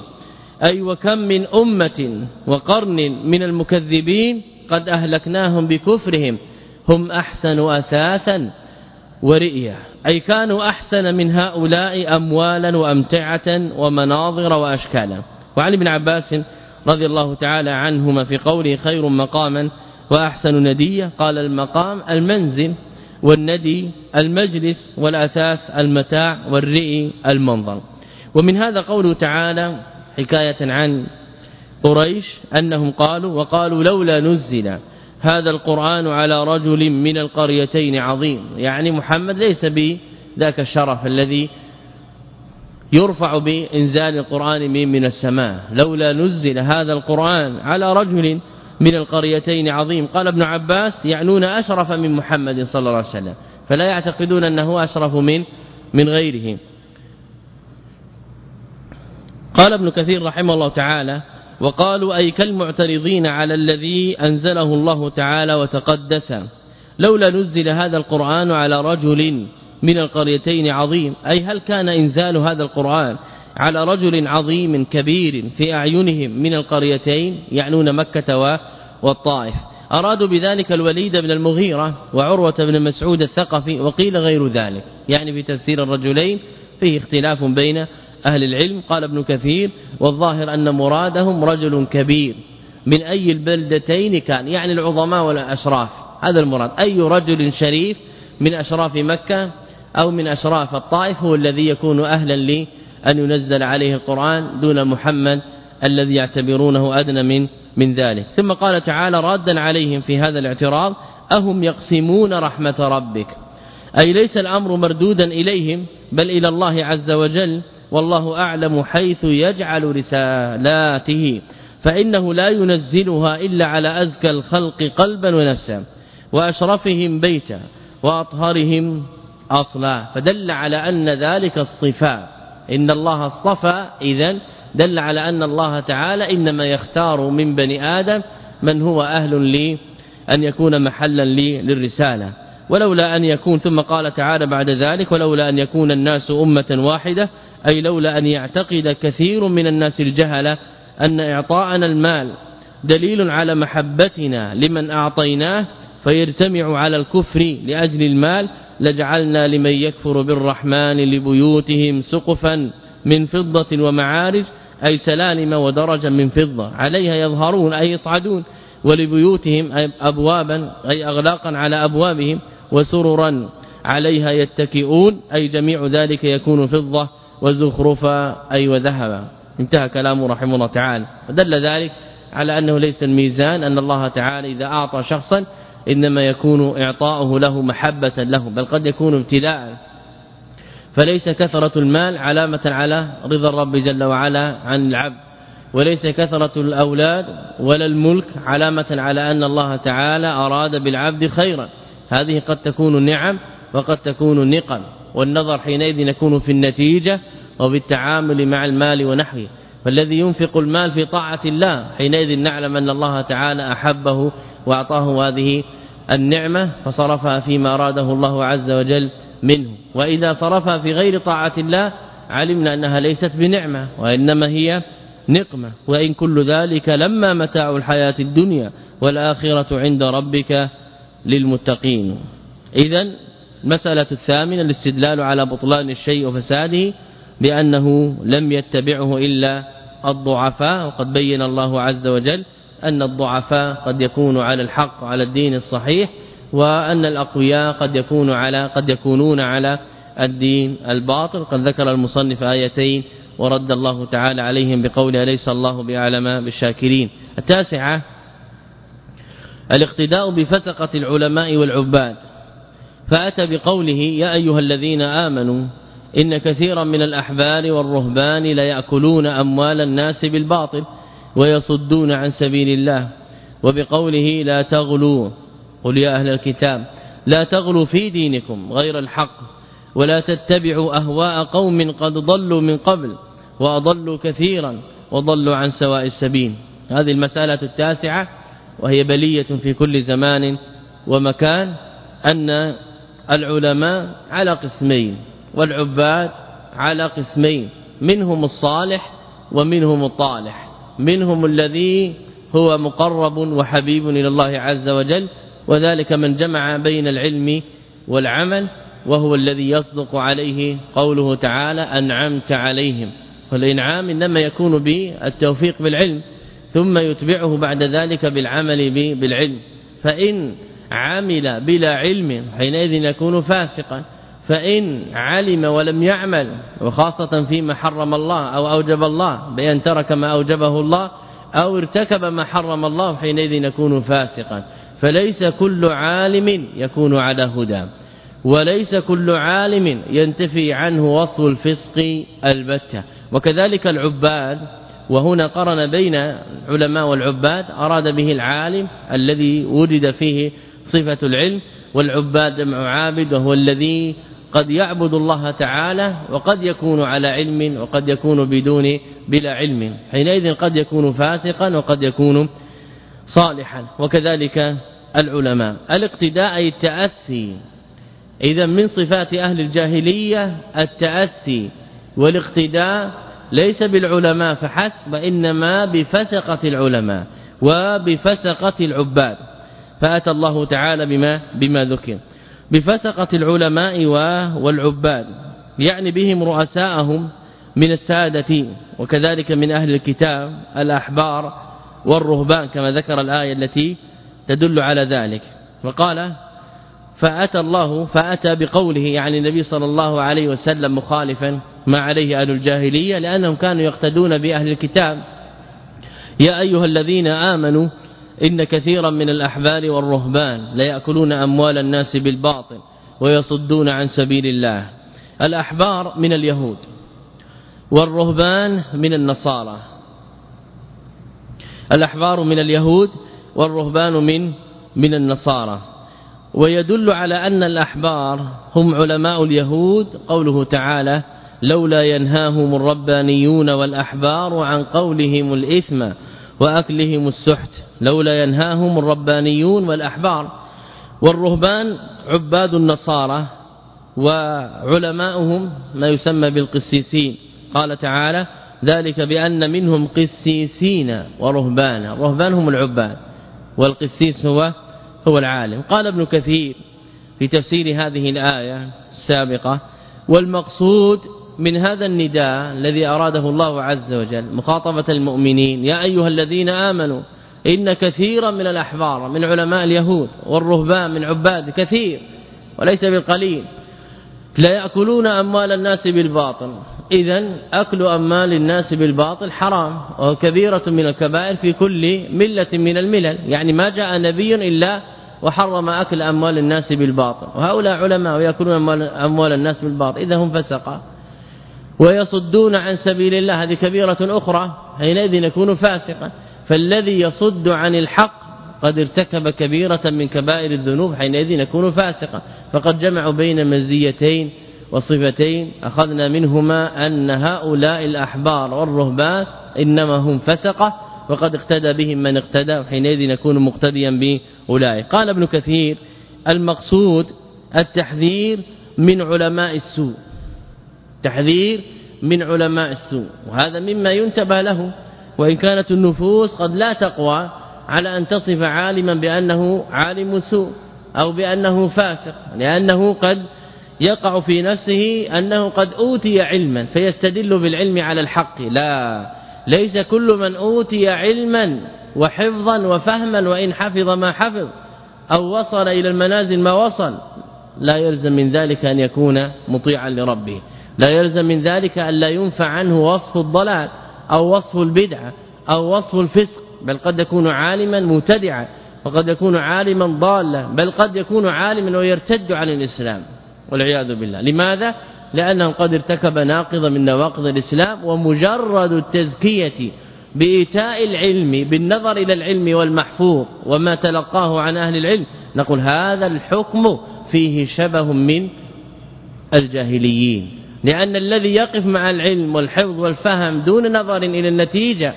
أي وكم من أمة وقرن من المكذبين قد أهلكناهم بكفرهم. هم أحسن أثاثا ورئيا أي كانوا أحسن من هؤلاء أموالا وأمتعة ومناظر وأشكالا. وعن ابن عباس رضي الله تعالى عنهما في قوله خير مقاما وأحسن ندية قال المقام المنزل والندي المجلس والأثاث المتاع والرئي المنظر. ومن هذا قوله تعالى حكاية عن قريش أنهم قالوا وقالوا لولا نزل هذا القرآن على رجل من القريتين عظيم. يعني محمد ليس بذاك الشرف الذي يرفع بإنزال القرآن من من السماء. لولا نزل هذا القرآن على رجل من القريتين عظيم. قال ابن عباس يعنون أشرف من محمد صلى الله عليه وسلم فلا يعتقدون أنه أشرف من من غيره قال ابن كثير رحمه الله تعالى وقالوا أي كالمعترضين على الذي أنزله الله تعالى وتقدس. لولا نزل هذا القرآن على رجل من القريتين عظيم. أي هل كان إنزال هذا القرآن على رجل عظيم كبير في أعينهم من القريتين يعنون مكة والطائف. أرادوا بذلك الوليد بن المغيرة وعروة بن مسعود الثقفي وقيل غير ذلك. يعني في تفسير الرجلين فيه اختلاف بين أهل العلم. قال ابن كثير والظاهر أن مرادهم رجل كبير. من أي البلدتين كان؟ يعني العظماء والأشراف. هذا المراد. أي رجل شريف من أشراف مكة أو من أشراف الطائف هو الذي يكون أهلا أن ينزل عليه القرآن دون محمد الذي يعتبرونه أدنى من من ذلك. ثم قال تعالى رادا عليهم في هذا الاعتراض أهم يقسمون رحمة ربك؟ أي ليس الأمر مردودا إليهم بل إلى الله عز وجل والله أعلم حيث يجعل رسالاته. فإنه لا ينزلها إلا على أزكى الخلق قلبا ونفسا وأشرفهم بيتا وأطهرهم أصلا. فدل على أن ذلك اصطفاء. إن الله اصطفى. إذا دل على أن الله تعالى إنما يختار من بني آدم من هو أهل لي أن يكون محلا لي للرسالة. ولولا أن يكون ثم قال تعالى بعد ذلك ولولا أن يكون الناس أمة واحدة أي لولا أن يعتقد كثير من الناس الجهلة أن إعطاءنا المال دليل على محبتنا لمن أعطيناه فيجتمع على الكفر لأجل المال لجعلنا لمن يكفر بالرحمن لبيوتهم سقفا من فضة ومعارج أي سلالم ودرجا من فضة. عليها يظهرون أي يصعدون. ولبيوتهم أبوابا أي أغلاقا على أبوابهم وسررا عليها يتكئون. أي جميع ذلك يكون فضة وزخرفا أي وذهبا. انتهى كلامه رحمه الله تعالى. ودل ذلك على أنه ليس الميزان أن الله تعالى إذا أعطى شخصا إنما يكون إعطاؤه له محبة له بل قد يكون ابتلاء فليس كثرة المال علامة على رضا الرب جل وعلا عن العبد وليس كثرة الأولاد ولا الملك علامة على أن الله تعالى أراد بالعبد خيرا. هذه قد تكون نعم وقد تكون نقم والنظر حينئذ يكون في النتيجة وبالتعامل مع المال ونحوه. فالذي ينفق المال في طاعة الله حينئذ نعلم أن الله تعالى أحبه وأعطاه هذه النعمة فصرفها فيما أراده الله عز وجل منه. وإذا صرفها في غير طاعة الله علمنا أنها ليست بنعمة وإنما هي نقمة. وإن كل ذلك لما متاع الحياة الدنيا والآخرة عند ربك للمتقين. إذا المسألة الثامنة الاستدلال على بطلان الشيء وفساده بأنه لم يتبعه إلا الضعفاء وقد بين الله عز وجل أن الضعفاء قد يكون على الحق على الدين الصحيح وأن الأقوياء قد يكون على قد يكونون على الدين الباطل. قد ذكر المصنف آيتين ورد الله تعالى عليهم بقول أليس الله بأعلم بالشاكرين التاسعة الاقتداء بفسقة العلماء والعباد فأتى بقوله يا أيها الذين آمنوا إن كثيرا من الأحبار والرهبان ليأكلون أموال الناس بالباطل ويصدون عن سبيل الله وبقوله لا تغلوا قل يا أهل الكتاب لا تغلوا في دينكم غير الحق ولا تتبعوا أهواء قوم قد ضلوا من قبل وأضلوا كثيرا وضلوا عن سواء السبيل. هذه المسألة التاسعة وهي بلية في كل زمان ومكان أن العلماء على قسمين والعباد على قسمين منهم الصالح ومنهم الطالح. منهم الذي هو مقرب وحبيب إلى الله عز وجل وذلك من جمع بين العلم والعمل وهو الذي يصدق عليه قوله تعالى أنعمت عليهم. والإنعام إنما يكون بالتوفيق بالعلم ثم يتبعه بعد ذلك بالعمل بالعلم. فإن عمل بلا علم حينئذ يكون فاسقا. فإن علم ولم يعمل وخاصة فيما حرم الله أو أوجب الله بأن ترك ما أوجبه الله أو ارتكب ما حرم الله حينئذ يكون فاسقا. فليس كل عالم يكون على هدى وليس كل عالم ينتفي عنه وصف الفسق البتة. وكذلك العباد وهنا قرن بين العلماء والعباد أراد به العالم الذي وجد فيه صفة العلم والعباد جمع عابد وهو الذي قد يعبد الله تعالى وقد يكون على علم وقد يكون بدون بلا علم. حينئذ قد يكون فاسقا وقد يكون صالحا. وكذلك العلماء. الاقتداء أي التأسي. إذا من صفات أهل الجاهلية التأسي والاقتداء ليس بالعلماء فحسب إنما بفسقة العلماء وبفسقة العباد. فأتى الله تعالى بما بما ذكر. بفسقة العلماء والعباد يعني بهم رؤساءهم من السادة وكذلك من أهل الكتاب الأحبار والرهبان كما ذكر الآية التي تدل على ذلك. وقال فأتى الله فأتى بقوله يعني النبي صلى الله عليه وسلم مخالفا ما عليه أهل الجاهلية لأنهم كانوا يقتدون بأهل الكتاب. يا أيها الذين آمنوا إن كثيرا من الأحبار والرهبان ليأكلون أموال الناس بالباطل ويصدون عن سبيل الله. الأحبار من اليهود والرهبان من النصارى. الأحبار من اليهود والرهبان من من النصارى. ويدل على أن الأحبار هم علماء اليهود. قوله تعالى لولا ينهاهم الربانيون والأحبار عن قولهم الإثم. وأكلهم السحت لولا ينهاهم الربانيون والأحبار. والرهبان عباد النصارى وعلماؤهم ما يسمى بالقسيسين. قال تعالى ذلك بأن منهم قسيسين ورهبانا الرهبان هم العباد والقسيس هو هو العالم. قال ابن كثير في تفسير هذه الآية السابقة والمقصود من هذا النداء الذي أراده الله عز وجل مخاطبة المؤمنين يا أيها الذين آمنوا إن كثيرا من الأحبار من علماء اليهود والرهبان من عباد كثير وليس بالقليل لا يأكلون أموال الناس بالباطل. اذا أكل أموال الناس بالباطل حرام وهو كبيرة من الكبائر في كل ملة من الملل. يعني ما جاء نبي إلا وحرم أكل أموال الناس بالباطل. وهؤلاء علماء ويأكلون أموال الناس بالباطل. إذا هم فسقا ويصدون عن سبيل الله. هذه كبيرة أخرى حينئذ يكون فاسقا. فالذي يصد عن الحق قد ارتكب كبيرة من كبائر الذنوب حينئذ يكون فاسقا. فقد جمعوا بين مزيتين وصفتين. أخذنا منهما أن هؤلاء الأحبار والرهبان إنما هم فسقة وقد اقتدى بهم من اقتدى حينئذ يكون مقتديا بأولئك. قال ابن كثير المقصود التحذير من علماء السوء. تحذير من علماء السوء وهذا مما ينتبه له. وإن كانت النفوس قد لا تقوى على أن تصف عالما بأنه عالم سوء أو بأنه فاسق لأنه قد يقع في نفسه أنه قد أوتي علما فيستدل بالعلم على الحق. لا ليس كل من أوتي علما وحفظا وفهما وإن حفظ ما حفظ أو وصل إلى المنازل ما وصل لا يلزم من ذلك أن يكون مطيعا لربه. لا يلزم من ذلك أن لا ينفع عنه وصف الضلال أو وصف البدعة أو وصف الفسق بل قد يكون عالما مبتدعا وقد يكون عالما ضالا بل قد يكون عالما ويرتد عن الإسلام. والعياذ بالله. لماذا؟ لأنه قد ارتكب ناقضا من نواقض الإسلام ومجرد التزكية بإيتاء العلم بالنظر إلى العلم والمحفوظ وما تلقاه عن أهل العلم. نقول هذا الحكم فيه شبه من الجاهليين. لأن الذي يقف مع العلم والحفظ والفهم دون نظر إلى النتيجة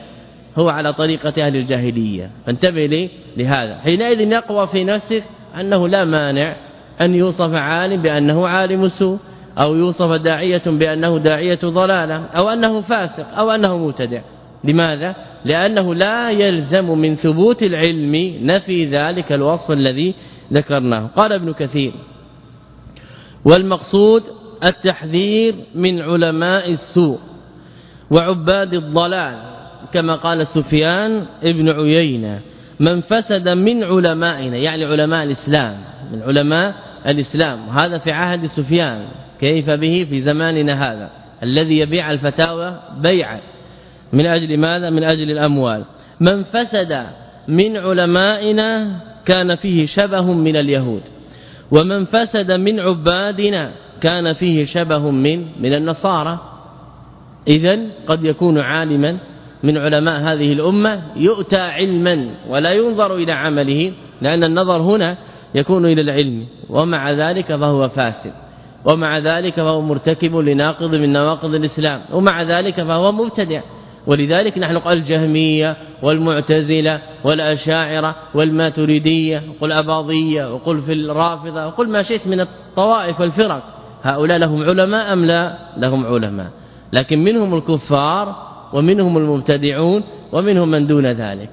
هو على طريقة أهل الجاهلية. فانتبه لي لهذا. حينئذ يقوى في نفسك أنه لا مانع أن يوصف عالم بأنه عالم سوء أو يوصف داعية بأنه داعية ضلالة أو أنه فاسق أو أنه مبتدع. لماذا؟ لأنه لا يلزم من ثبوت العلم نفي ذلك الوصف الذي ذكرناه. قال ابن كثير والمقصود التحذير من علماء السوء وعباد الضلال كما قال سفيان ابن عيينة من فسد من علمائنا يعني علماء الإسلام من علماء الإسلام. وهذا في عهد سفيان كيف به؟ في زماننا هذا الذي يبيع الفتاوى بيعا. من أجل ماذا؟ من أجل الأموال. من فسد من علمائنا كان فيه شبه من اليهود ومن فسد من عبادنا كان فيه شبه من من النصارى. اذا قد يكون عالما من علماء هذه الأمة يؤتى علما ولا ينظر إلى عمله لأن النظر هنا يكون إلى العلم ومع ذلك فهو فاسد ومع ذلك فهو مرتكب لناقض من نواقض الإسلام ومع ذلك فهو مبتدع. ولذلك نحن قال الجهمية والمعتزلة والأشاعرة والماتريدية وقل أباضية وقل في الرافضة وقل ما شئت من الطوائف والفرق. هؤلاء لهم علماء أم لا؟ لهم علماء. لكن منهم الكفار ومنهم المبتدعون ومنهم من دون ذلك.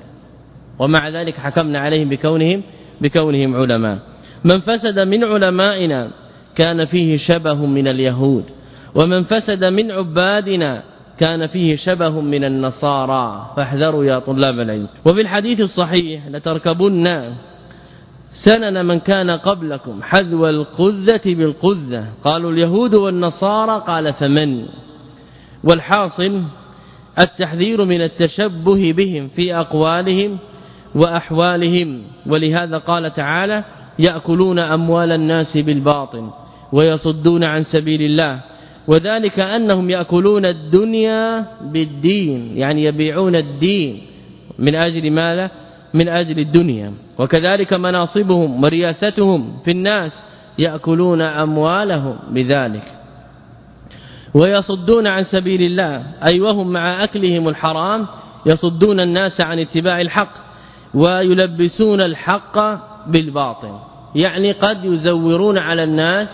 ومع ذلك حكمنا عليهم بكونهم بكونهم علماء. من فسد من علمائنا كان فيه شبه من اليهود. ومن فسد من عبادنا كان فيه شبه من النصارى. فاحذروا يا طلاب العلم. وفي الحديث الصحيح لتركبن سنن من كان قبلكم حذو القذة بالقذة. قالوا اليهود والنصارى قال فمن؟ والحاصل التحذير من التشبه بهم في أقوالهم وأحوالهم. ولهذا قال تعالى يأكلون أموال الناس بالباطل ويصدون عن سبيل الله. وذلك أنهم يأكلون الدنيا بالدين يعني يبيعون الدين. من أجل ماذا؟ من أجل الدنيا. وكذلك مناصبهم ورياستهم في الناس يأكلون أموالهم بذلك. ويصدون عن سبيل الله أي وهم مع أكلهم الحرام يصدون الناس عن اتباع الحق ويلبسون الحق بالباطل. يعني قد يزورون على الناس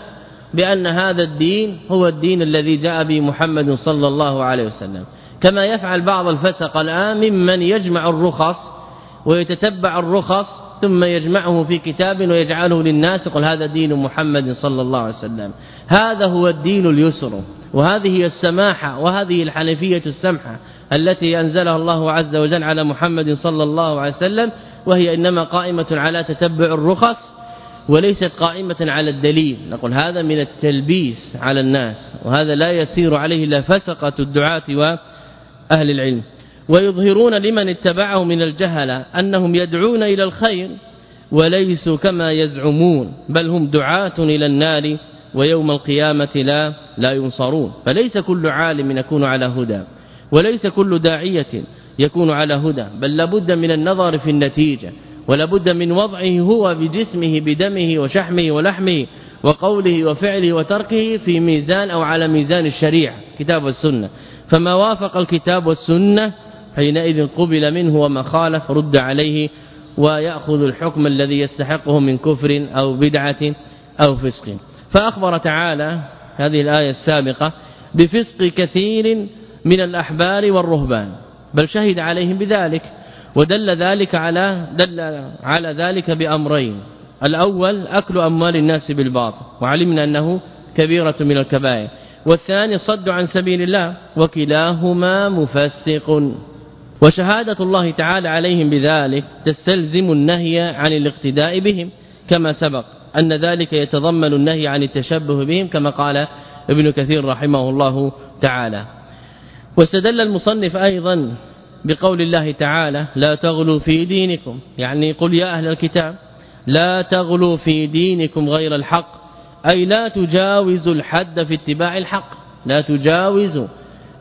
بأن هذا الدين هو الدين الذي جاء به محمد صلى الله عليه وسلم. كما يفعل بعض الفسق الآن ممن يجمع الرخص ويتتبع الرخص ثم يجمعه في كتاب ويجعله للناس يقول هذا دين محمد صلى الله عليه وسلم. هذا هو الدين اليسر وهذه هي السماحة وهذه الحنفية السمحة التي أنزلها الله عز وجل على محمد صلى الله عليه وسلم وهي إنما قائمة على تتبع الرخص وليست قائمة على الدليل. نقول هذا من التلبيس على الناس وهذا لا يسير عليه إلا فسقة الدعاة وأهل العلم. ويظهرون لمن اتبعه من الجهله أنهم يدعون إلى الخير وليسوا كما يزعمون بل هم دعاة إلى النار ويوم القيامة لا لا ينصرون. فليس كل عالم يكون على هدى وليس كل داعية يكون على هدى بل لابد من النظر في النتيجة ولابد من وضعه هو بجسمه بدمه وشحمه ولحمه وقوله وفعله وتركه في ميزان أو على ميزان الشريعة كتاب والسنة. فما وافق الكتاب والسنة حينئذ قبل منه وما خالف رد عليه ويأخذ الحكم الذي يستحقه من كفر أو بدعة أو فسق. فأخبر تعالى هذه الآية السابقة بفسق كثير من الأحبار والرهبان بل شهد عليهم بذلك ودل ذلك على دل على ذلك بأمرين. الأول أكل أموال الناس بالباطل وعلمنا أنه كبيرة من الكبائر. والثاني صد عن سبيل الله وكلاهما مفسق. وشهادة الله تعالى عليهم بذلك تستلزم النهي عن الاقتداء بهم كما سبق أن ذلك يتضمن النهي عن التشبه بهم كما قال ابن كثير رحمه الله تعالى. واستدل المصنف أيضا بقول الله تعالى لا تغلوا في دينكم يعني قل يا أهل الكتاب لا تغلوا في دينكم غير الحق أي لا تجاوزوا الحد في اتباع الحق لا تجاوزوا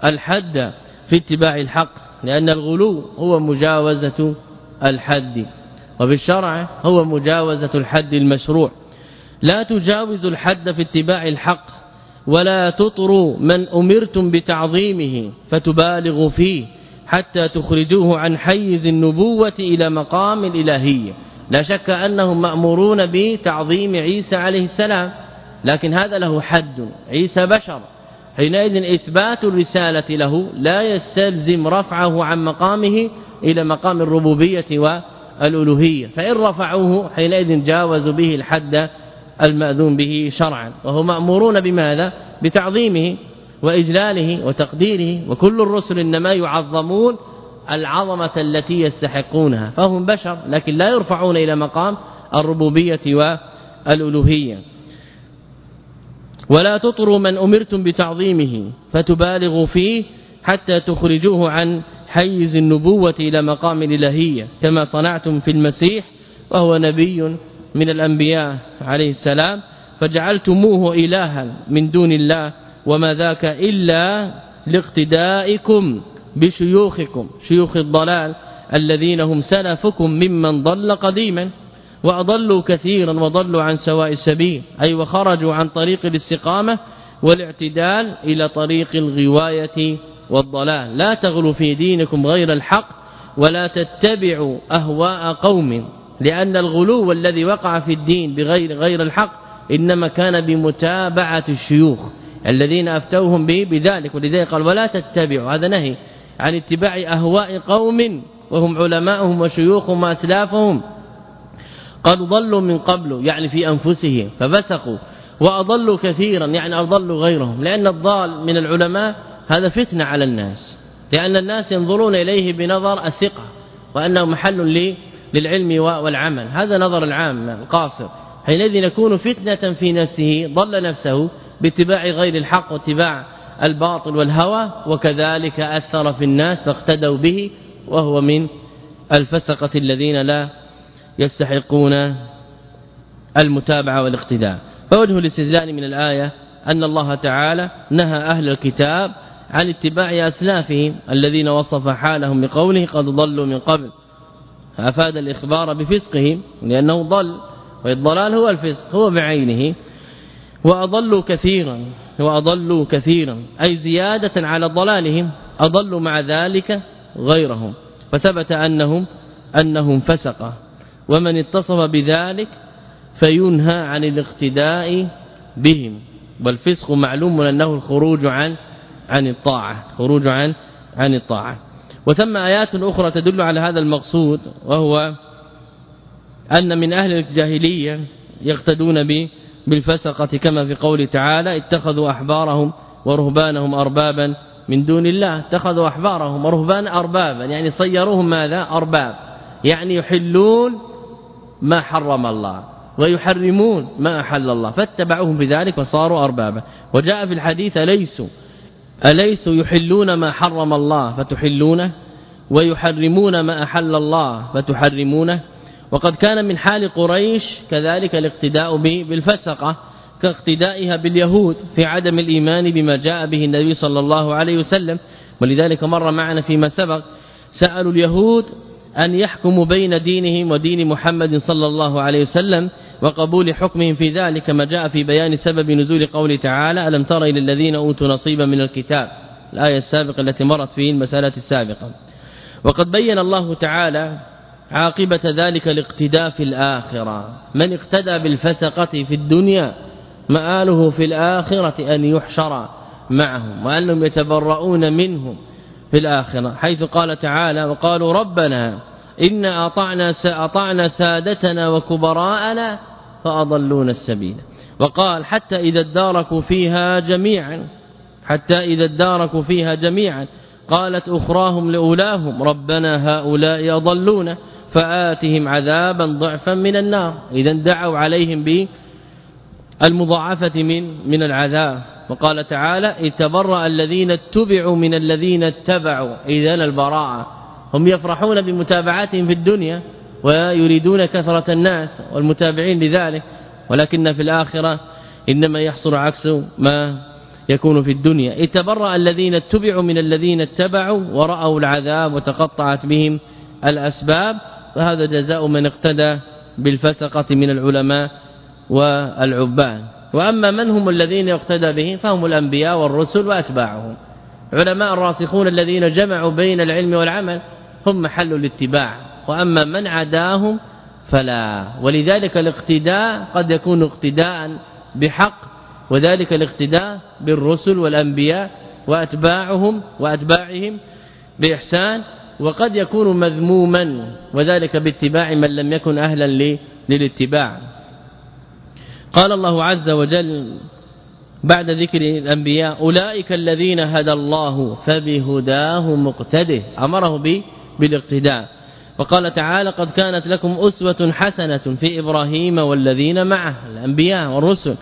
الحد في اتباع الحق. لأن الغلو هو مجاوزة الحد وبالشرع هو مجاوزة الحد المشروع. لا تجاوز الحد في اتباع الحق ولا تطروا من أمرتم بتعظيمه فتبالغوا فيه حتى تخرجوه عن حيز النبوة إلى مقام الإلهية لا شك أنهم مأمورون بتعظيم عيسى عليه السلام لكن هذا له حد عيسى بشر. حينئذ إثبات الرسالة له لا يستلزم رفعه عن مقامه إلى مقام الربوبية والألوهية فإن رفعوه حينئذ جاوزوا به الحد المأذون به شرعا وهو مأمورون بماذا؟ بتعظيمه وإجلاله وتقديره وكل الرسل إنما يعظمون العظمة التي يستحقونها فهم بشر لكن لا يرفعون إلى مقام الربوبية والألوهية. ولا تطروا من أمرتم بتعظيمه فتبالغوا فيه حتى تخرجوه عن حيز النبوة إلى مقام الإلهية كما صنعتم في المسيح وهو نبي من الأنبياء عليه السلام. فجعلتموه إلها من دون الله وما ذاك إلا لاقتدائكم بشيوخكم شيوخ الضلال الذين هم سلفكم ممن ضل قديما. وأضلوا كثيرا وضلوا عن سواء السبيل أي وخرجوا عن طريق الاستقامة والاعتدال إلى طريق الغواية والضلال. لا تغلوا في دينكم غير الحق ولا تتبعوا أهواء قوم لأن الغلو الذي وقع في الدين بغير غير الحق إنما كان بمتابعة الشيوخ الذين أفتوهم به بذلك. ولذلك قال ولا تتبعوا هذا نهي عن اتباع أهواء قوم وهم علماءهم وشيوخهم وأسلافهم. قد ضلوا من قبل يعني في أنفسهم ففسقوا وأضلوا كثيرا يعني أضلوا غيرهم لأن الضال من العلماء هذا فتنة على الناس لأن الناس ينظرون إليه بنظر الثقة وأنه محل للعلم والعمل. هذا نظر العام القاصر. حينئذ يكون فتنة في نفسه ضل نفسه باتباع غير الحق واتباع الباطل والهوى وكذلك أثر في الناس فاقتدوا به وهو من الفسقة الذين لا يستحقون المتابعة والاقتداء. فوجه الاستدلال من الآية أن الله تعالى نهى أهل الكتاب عن اتباع أسلافهم الذين وصف حالهم بقوله قد ضلوا من قبل. أفاد الإخبار بفسقهم لأنه ضل والضلال هو الفسق هو بعينه. وأضلوا كثيرا وأضلوا كثيرا أي زيادة على ضلالهم أضلوا مع ذلك غيرهم. فثبت أنهم أنهم فسقه ومن اتصف بذلك فينهى عن الاقتداء بهم. والفسق معلوم أنه الخروج عن عن الطاعة خروج عن عن الطاعة. وثم آيات أخرى تدل على هذا المقصود وهو أن من أهل الجاهلية يقتدون به بالفسقة كما في قوله تعالى اتخذوا أحبارهم ورهبانهم اربابا من دون الله. اتخذوا أحبارهم ورهبان اربابا يعني صيروهم ماذا؟ أرباب. يعني يحلون ما حرم الله. ويحرمون ما أحل الله. فاتبعوهم بذلك وصاروا أربابا. وجاء في الحديث ليسوا اليسوا يحلون ما حرم الله؟ فتحلونه. ويحرمون ما أحل الله؟ فتحرمونه. وقد كان من حال قريش كذلك الاقتداء بالفسقة كاقتدائها باليهود في عدم الإيمان بما جاء به النبي صلى الله عليه وسلم. ولذلك مر معنا فيما سبق سألوا اليهود أن يحكموا بين دينهم ودين محمد صلى الله عليه وسلم وقبول حكمهم في ذلك كما جاء في بيان سبب نزول قوله تعالى ألم تر إلى الذين أوتوا نصيبا من الكتاب؟ الآية السابقة التي مرت في المسألة السابقة. وقد بين الله تعالى عاقبة ذلك الاقتداء في الآخرة. من اقتدى بالفسقة في الدنيا مآله في الآخرة أن يحشر معهم وأنهم يتبرؤون منهم. في الآخرة حيث قال تعالى وقالوا ربنا إنا أطعنا أطعنا سادتنا وكبراءنا فأضلونا السبيل. وقال حتى إذا اداركوا فيها جميعا حتى إذا اداركوا فيها جميعا قالت أخراهم لأولاهم ربنا هؤلاء أضلونا فآتهم عذابا ضعفا من النار. إذا دعوا عليهم بالمضاعفة من من العذاب. وقال تعالى اتبرأ الذين اتبعوا من الذين اتبعوا. اذا البراءة. هم يفرحون بمتابعتهم في الدنيا ويريدون كثرة الناس والمتابعين لذلك. ولكن في الآخرة إنما يحصل عكس ما يكون في الدنيا. اتبرأ الذين اتبعوا من الذين اتبعوا ورأوا العذاب وتقطعت بهم الأسباب. فهذا جزاء من اقتدى بالفسقة من العلماء والعباد. وأما من هم الذين يقتدى بهم فهم الأنبياء والرسل وأتباعهم. علماء الراسخون الذين جمعوا بين العلم والعمل هم محل الاتباع. وأما من عداهم فلا. ولذلك الاقتداء قد يكون اقتداء بحق وذلك الاقتداء بالرسل والأنبياء وأتباعهم وأتباعهم بإحسان وقد يكون مذموما وذلك باتباع من لم يكن أهلا للاتباع. قال الله عز وجل بعد ذكر الأنبياء أولئك الذين هدى الله فبهداه مقتده أمره به بالاقتداء. وقال تعالى قد كانت لكم أسوة حسنة في إبراهيم والذين معه الأنبياء والرسل.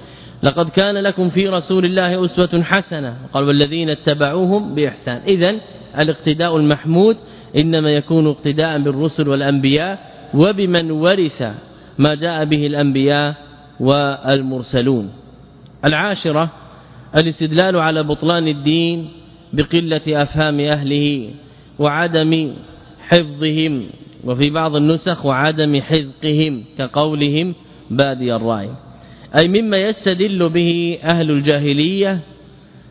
لقد كان لكم في رسول الله أسوة حسنة. قال والذين اتبعوهم بإحسان. اذا الاقتداء المحمود إنما يكون اقتداء بالرسل والأنبياء وبمن ورث ما جاء به الأنبياء والمرسلون. العاشرة الاستدلال على بطلان الدين بقلة أفهام أهله وعدم حفظهم وفي بعض النسخ وعدم حذقهم كقولهم بادي الرأي. أي مما يستدل به أهل الجاهلية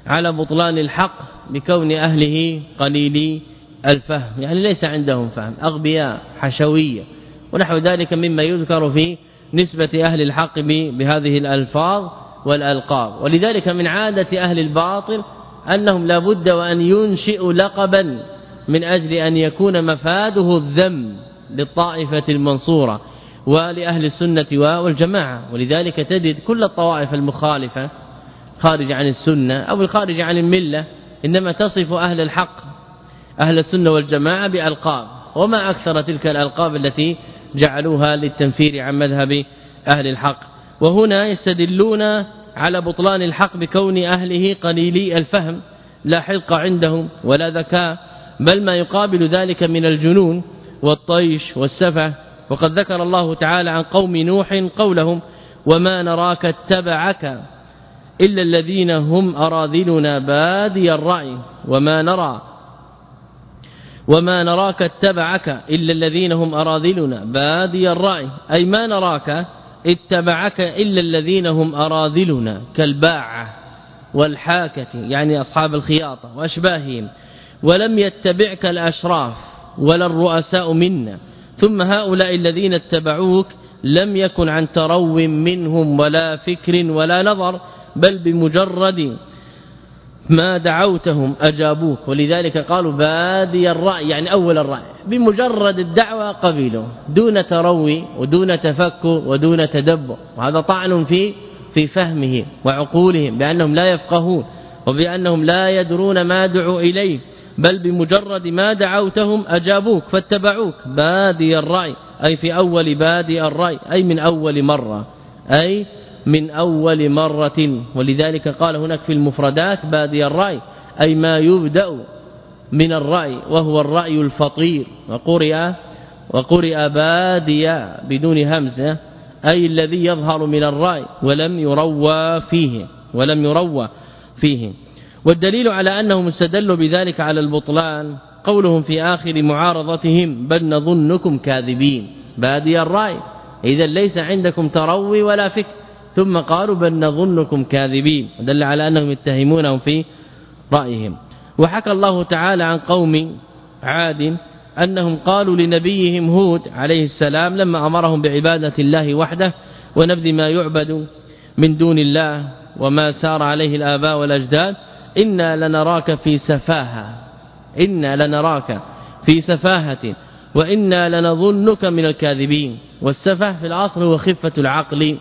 على بطلان الحق بكون أهله قليلي الفهم. يعني ليس عندهم فهم أغبياء حشوية ونحو ذلك مما يذكر في نسبة أهل الحق بهذه الألفاظ والألقاب. ولذلك من عادة أهل الباطل أنهم لابد وأن ينشئوا لقبا من أجل أن يكون مفاده الذم للطائفة المنصورة ولأهل السنة والجماعة. ولذلك تجد كل الطوائف المخالفة خارج عن السنة أو الخارج عن الملة إنما تصف أهل الحق أهل السنة والجماعة بألقاب. وما أكثر تلك الألقاب التي جعلوها للتنفير عن مذهب أهل الحق. وهنا يستدلون على بطلان الحق بكون أهله قليلي الفهم لا حلق عندهم ولا ذكاء بل ما يقابل ذلك من الجنون والطيش والسفه. وقد ذكر الله تعالى عن قوم نوح قولهم وما نراك اتبعك إلا الذين هم أراذلنا. بادي الرأي وما نرى. وما نراك اتبعك إلا الذين هم أراذلنا بادي الرأي. أي ما نراك اتبعك إلا الذين هم أراذلنا كالباعة والحاكة يعني أصحاب الخياطة وأشباههم. ولم يتبعك الأشراف ولا الرؤساء منا. ثم هؤلاء الذين اتبعوك لم يكن عن ترو منهم ولا فكر ولا نظر بل بمجرد ما دعوتهم أجابوك ولذلك قالوا بادي الرأي يعني أول الرأي بمجرد الدعوة قبلوا دون تروي ودون تفكر ودون تدبر وهذا طعن في في فهمهم وعقولهم بأنهم لا يفقهون وبأنهم لا يدرون ما دعوا إليه بل بمجرد ما دعوتهم أجابوك فاتبعوك. بادي الرأي أي في أول بادي الرأي أي من أول مرة أي من أول مرة ولذلك قال هناك في المفردات بادي الرأي أي ما يبدأ من الرأي وهو الرأي الفطير وقرئ وقرئ بادي بدون همزه أي الذي يظهر من الرأي ولم يروَّ فيه ولم يروى فيه. والدليل على أنهم استدلوا بذلك على البطلان قولهم في آخر معارضتهم بل نظنكم كاذبين. بادي الرأي اذا ليس عندكم تروي ولا فكر. ثم قالوا بل نظنكم كاذبين. دل على أنهم يتهمونهم في رأيهم. وحكى الله تعالى عن قوم عاد أنهم قالوا لنبيهم هود عليه السلام لما أمرهم بعبادة الله وحده ونبذ ما يعبد من دون الله وما سار عليه الآباء والأجداد إنا لنراك في سفاهة. إنا لنراك في سفاهة. وإنا لنظنك من الكاذبين. والسفه في الأصل هو خفة العقل.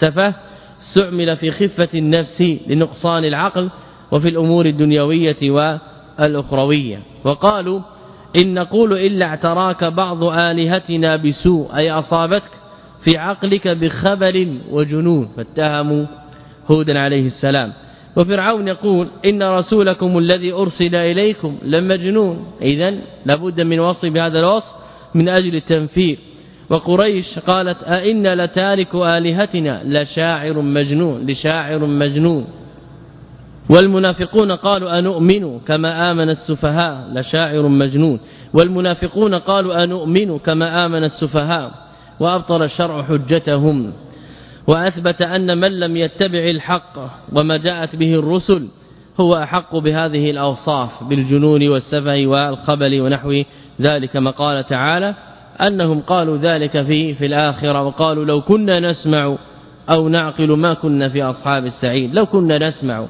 سفه استعمل في خفة النفس لنقصان العقل وفي الأمور الدنيوية والأخروية. وقالوا إن نقول إلا اعتراك بعض آلهتنا بسوء أي أصابتك في عقلك بخبر وجنون. فاتهموا هودا عليه السلام. وفرعون يقول إن رسولكم الذي أرسل إليكم لمجنون. اذا لابد من وصف بهذا الوصف من أجل التنفير. وقريش قالت أئن لتارك آلهتنا لشاعر مجنون لشاعر مجنون. والمنافقون قالوا أنؤمن كما آمن السفهاء لشاعر مجنون. والمنافقون قالوا أنؤمن كما آمن السفهاء وأبطل الشرع حجتهم. وأثبت أن من لم يتبع الحق وما جاءت به الرسل هو أحق بهذه الأوصاف بالجنون والسفه والخبل ونحو ذلك. كما قال تعالى أنهم قالوا ذلك في في الآخرة وقالوا لو كنا نسمع أو نعقل ما كنا في أصحاب السعيد لو كنا نسمع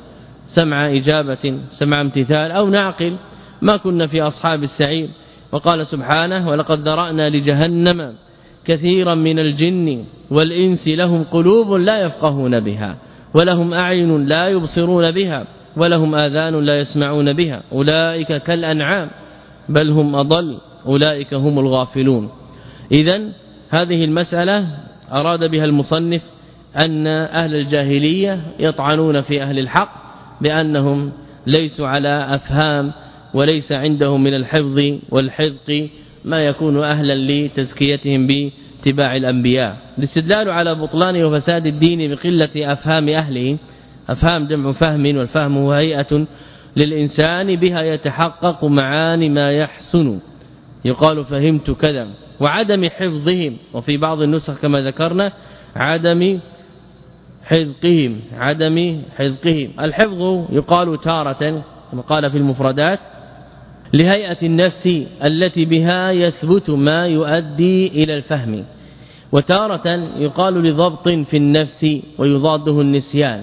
سمع إجابة سمع امتثال أو نعقل ما كنا في أصحاب السعير وقال سبحانه ولقد ذرأنا لجهنم كثيرا من الجن والإنس لهم قلوب لا يفقهون بها ولهم أعين لا يبصرون بها ولهم آذان لا يسمعون بها أولئك كالأنعام بل هم أضل. أولئك هم الغافلون. إذا هذه المسألة أراد بها المصنف أن أهل الجاهلية يطعنون في أهل الحق بأنهم ليسوا على أفهام وليس عندهم من الحفظ والحذق ما يكون أهلا لتزكيتهم باتباع الأنبياء. الاستدلال على بطلان وفساد الدين بقلة أفهام أهله أفهام جمع فهم والفهم هو هيئة للإنسان بها يتحقق معاني ما يحسن. يقال فهمت كذا وعدم حفظهم وفي بعض النسخ كما ذكرنا عدم حذقهم عدم حذقهم. الحفظ يقال تارة كما قال في المفردات لهيئة النفس التي بها يثبت ما يؤدي إلى الفهم. وتارة يقال لضبط في النفس ويضاده النسيان.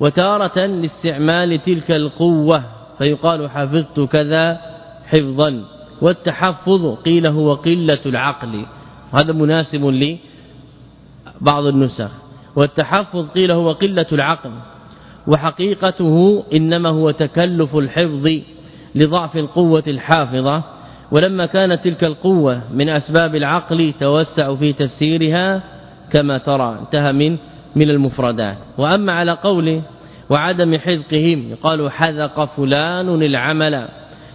وتارة لاستعمال تلك القوة فيقال حفظت كذا حفظا. والتحفظ قيل هو قلة العقل. هذا مناسب لبعض النسخ. والتحفظ قيل هو قلة العقل. وحقيقته إنما هو تكلف الحفظ لضعف القوة الحافظة. ولما كانت تلك القوة من أسباب العقل توسع في تفسيرها كما ترى انتهى من من المفردات. وأما على قوله وعدم حذقهم يقال حذق فلان العمل.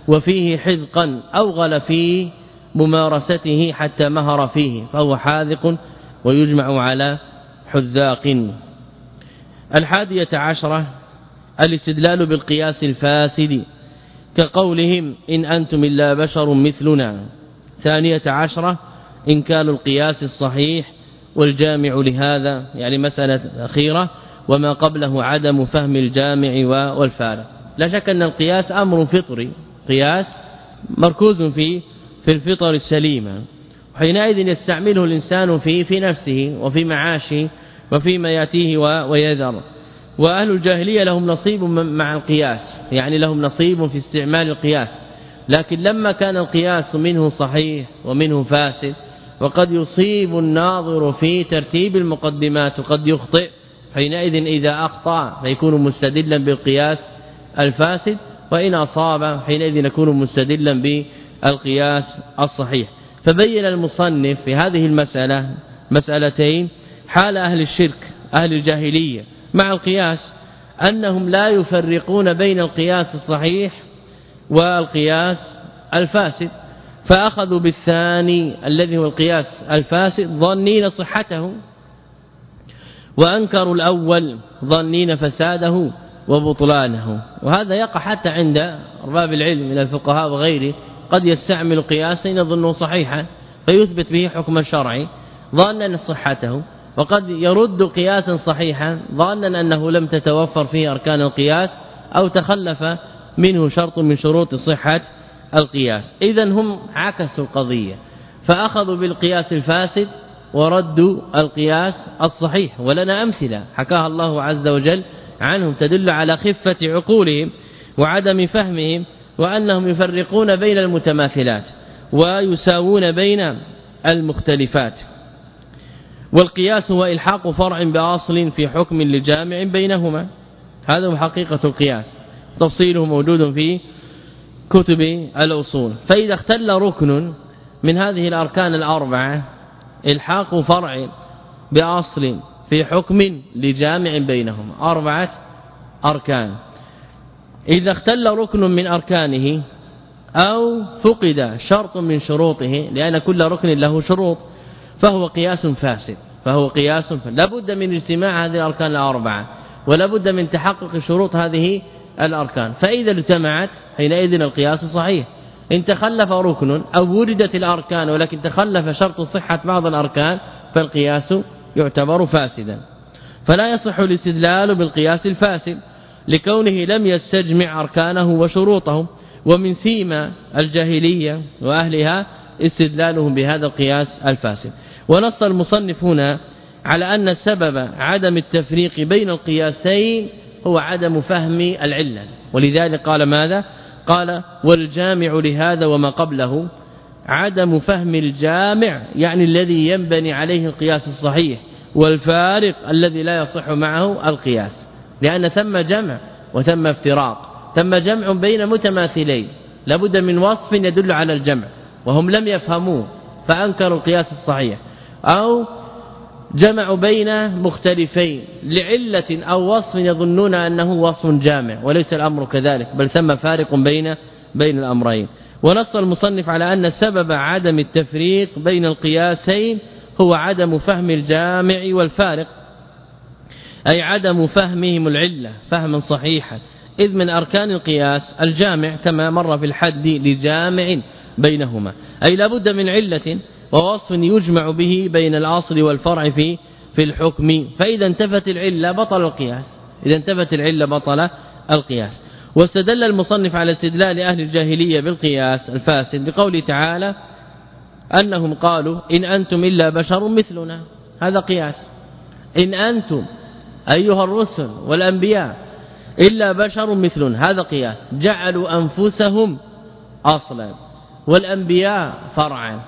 وفيه حذقا أوغل في ممارسته حتى مهر فيه فهو حاذق ويجمع على حذاق. الحادية عشرة الاستدلال بالقياس الفاسد كقولهم إن أنتم إلا بشر مثلنا. ثانية عشرة إنكار القياس الصحيح والجامع لهذا يعني مسألة أخيرة وما قبله عدم فهم الجامع والفارق. لا شك أن القياس أمر فطري قياس مركوز في في الفطر السليمة. حينئذ يستعمله الإنسان في في نفسه وفي معاشه وفيما يأتيه ويذر. وأهل الجاهلية لهم نصيب مع القياس. يعني لهم نصيب في استعمال القياس. لكن لما كان القياس منه صحيح ومنه فاسد وقد يصيب الناظر في ترتيب المقدمات وقد يخطئ حينئذ إذا أخطأ فيكون مستدلا بالقياس الفاسد وإن أصاب حينئذ يكون مستدلا بالقياس الصحيح. فبين المصنف في هذه المسألة مسألتين حال أهل الشرك أهل الجاهلية مع القياس أنهم لا يفرقون بين القياس الصحيح والقياس الفاسد. فأخذوا بالثاني الذي هو القياس الفاسد ظنين صحته وأنكروا الأول ظنين فساده. وبطلانه. وهذا يقع حتى عند أرباب العلم من الفقهاء وغيره. قد يستعمل قياسا يظنه صحيحا فيثبت به حكما شرعي ظانا صحته. وقد يرد قياسا صحيحا ظانا أنه لم تتوفر فيه أركان القياس أو تخلف منه شرط من شروط صحة القياس. اذا هم عكسوا القضية. فأخذوا بالقياس الفاسد وردوا القياس الصحيح. ولنا أمثلة. حكاها الله عز وجل عنهم تدل على خفة عقولهم وعدم فهمهم وأنهم يفرقون بين المتماثلات ويساوون بين المختلفات. والقياس هو إلحاق فرع بأصل في حكم لجامع بينهما. هذا هو حقيقة القياس. تفصيله موجود في كتب الأصول. فإذا اختل ركن من هذه الأركان الأربعة إلحاق فرع بأصل في حكم لجامع بينهم أربعة أركان. إذا اختل ركن من أركانه أو فقد شرط من شروطه لأن كل ركن له شروط فهو قياس فاسد. فهو قياس لا بد من اجتماع هذه الأركان الأربعة ولا بد من تحقق شروط هذه الأركان. فإذا اجتمعت حينئذ القياس صحيح. إن تخلف ركن أو وردت الأركان ولكن تخلف شرط صحة بعض الأركان فالقياس يعتبر فاسدا. فلا يصح الاستدلال بالقياس الفاسد لكونه لم يستجمع أركانه وشروطه ومن سيما الجاهلية وأهلها استدلالهم بهذا القياس الفاسد. ونص المصنف هنا على أن سبب عدم التفريق بين القياسين هو عدم فهم العلة. ولذلك قال ماذا؟ قال والجامع لهذا وما قبله عدم فهم الجامع يعني الذي ينبني عليه القياس الصحيح والفارق الذي لا يصح معه القياس. لأن ثم جمع وثم افتراق. ثم جمع بين متماثلين. لابد من وصف يدل على الجمع وهم لم يفهموه فأنكروا القياس الصحيح. أو جمعوا بين مختلفين لعلة أو وصف يظنون أنه وصف جامع وليس الأمر كذلك بل ثم فارق بين بين الأمرين. ونص المصنف على أن سبب عدم التفريق بين القياسين هو عدم فهم الجامع والفارق أي عدم فهمهم العلة فهما صحيحا. إذ من أركان القياس الجامع كما مر في الحد لجامع بينهما. أي لابد من علة ووصف يجمع به بين الأصل والفرع في في الحكم. فإذا انتفت العلة بطل القياس. إذا انتفت العلة بطل القياس. واستدل المصنف على استدلال أهل الجاهلية بالقياس الفاسد بقوله تعالى أنهم قالوا إن أنتم إلا بشر مثلنا. هذا قياس. إن أنتم أيها الرسل والأنبياء إلا بشر مثلنا. هذا قياس. جعلوا أنفسهم أصلا. والأنبياء فرعا.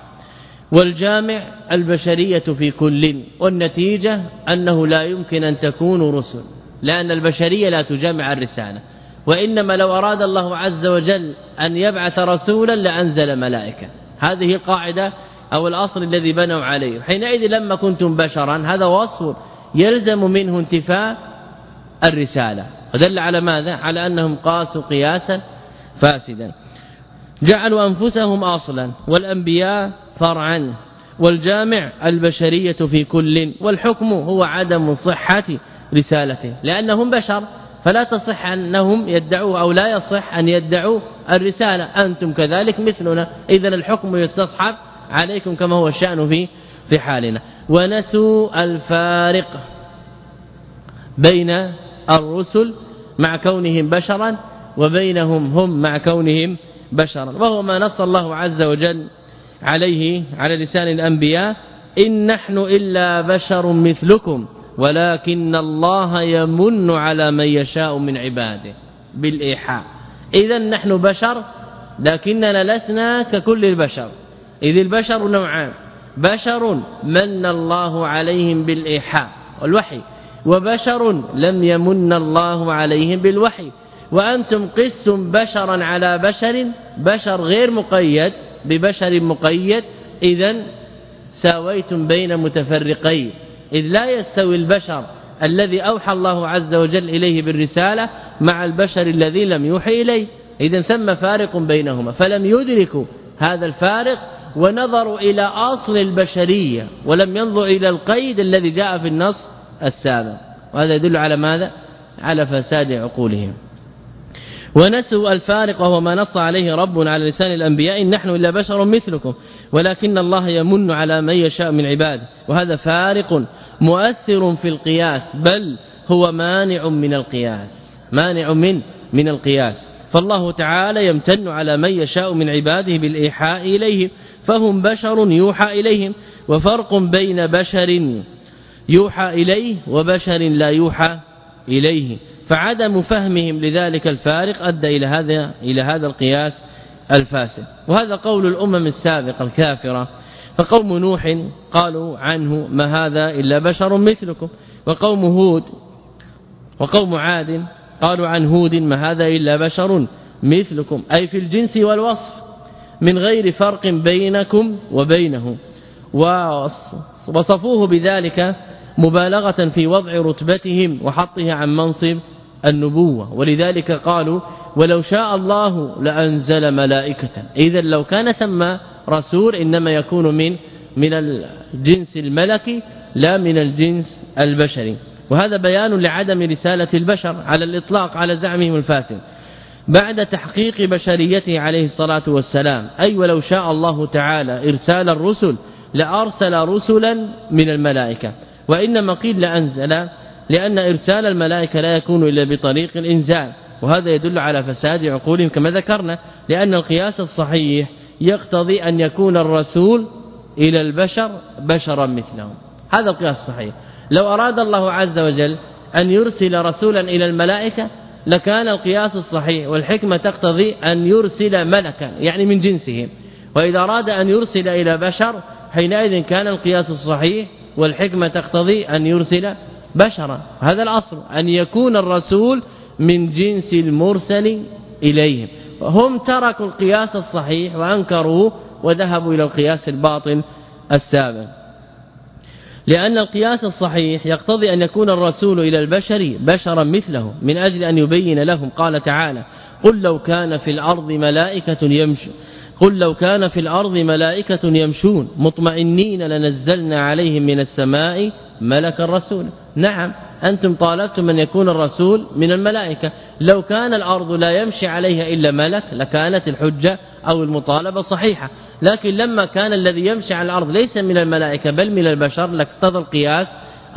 والجامع البشرية في كل. والنتيجة أنه لا يمكن أن تكون رسل. لأن البشرية لا تجامع الرسالة. وإنما لو أراد الله عز وجل أن يبعث رسولا لأنزل ملائكة. هذه القاعدة أو الأصل الذي بنوا عليه. حينئذ لما كنتم بشرا هذا وصف يلزم منه انتفاء الرسالة. ودل على ماذا؟ على أنهم قاسوا قياسا فاسدا. جعلوا أنفسهم أصلا والأنبياء فرعا والجامع البشرية في كل والحكم هو عدم صحة رسالته لأنهم بشر. فلا تصح أنهم يدعوا أو لا يصح أن يدعوا الرسالة. أنتم كذلك مثلنا. اذا الحكم يستصحب عليكم كما هو الشأن في في حالنا. ونسوا الفارق بين الرسل مع كونهم بشرا وبينهم هم مع كونهم بشرا. وهو ما نص الله عز وجل عليه على لسان الأنبياء. إن نحن إلا بشر مثلكم. ولكن الله يمن على من يشاء من عباده بالإيحاء. إذا نحن بشر لكننا لسنا ككل البشر. إذ البشر نوعان. بشر من الله عليهم بالإيحاء والوحي وبشر لم يمن الله عليهم بالوحي. وأنتم قسم بشرا على بشر بشر غير مقيد ببشر مقيد. إذا ساويتم بين متفرقين. إذ لا يستوي البشر الذي أوحى الله عز وجل إليه بالرسالة مع البشر الذي لم يوحي إليه. إذا ثم فارق بينهما. فلم يدركوا هذا الفارق ونظروا إلى أصل البشرية ولم ينظروا إلى القيد الذي جاء في النص السابق. وهذا يدل على ماذا؟ على فساد عقولهم. ونسوا الفارق وهو ما نص عليه ربنا على لسان الأنبياء. إن نحن إلا بشر مثلكم. ولكن الله يمن على من يشاء من عباده وهذا فارق مؤثر في القياس بل هو مانع من القياس مانع من من القياس. فالله تعالى يمتن على من يشاء من عباده بالإيحاء إليهم فهم بشر يوحى إليهم وفرق بين بشر يوحى إليه وبشر لا يوحى إليه. فعدم فهمهم لذلك الفارق أدى إلى هذا إلى هذا القياس الفاسد. وهذا قول الأمم السابقة الكافرة. فقوم نوح قالوا عنه ما هذا إلا بشر مثلكم. وقوم هود وقوم عاد قالوا عن هود ما هذا إلا بشر مثلكم. أي في الجنس والوصف من غير فرق بينكم وبينه. وصفوه بذلك مبالغة في وضع رتبتهم وحطها عن منصب النبوة. ولذلك قالوا ولو شاء الله لأنزل ملائكة. اذا لو كان ثم رسول إنما يكون من من الجنس الملكي لا من الجنس البشري. وهذا بيان لعدم رسالة البشر على الإطلاق على زعمهم الفاسد. بعد تحقيق بشريته عليه الصلاة والسلام أي ولو شاء الله تعالى إرسال الرسل لأرسل رسلا من الملائكة. وإنما قيل لأنزل لأن إرسال الملائكة لا يكون إلا بطريق الإنزال. وهذا يدل على فساد عقولهم كما ذكرنا لأن القياس الصحيح يقتضي أن يكون الرسول إلى البشر بشرا مثلهم. هذا القياس الصحيح. لو أراد الله عز وجل أن يرسل رسولا إلى الملائكة لكان القياس الصحيح والحكمة تقتضي أن يرسل ملكا يعني من جنسهم وإذا أراد أن يرسل إلى بشر حينئذ كان القياس الصحيح والحكمة تقتضي أن يرسل بشرا. هذا الأصل أن يكون الرسول من جنس المرسل إليهم. هم تركوا القياس الصحيح وأنكروه وذهبوا إلى القياس الباطل السابق. لأن القياس الصحيح يقتضي أن يكون الرسول إلى البشر بشرا مثله من أجل أن يبين لهم. قال تعالى قل لو كان في الأرض ملائكة يمشون قل لو كان في الأرض ملائكة يمشون مطمئنين لنزلنا عليهم من السماء ملك الرسول. نعم أنتم طالبتم أن يكون الرسول من الملائكة. لو كان الأرض لا يمشي عليها إلا ملك لكانت الحجة أو المطالبة صحيحة. لكن لما كان الذي يمشي على الأرض ليس من الملائكة بل من البشر لاقتضى القياس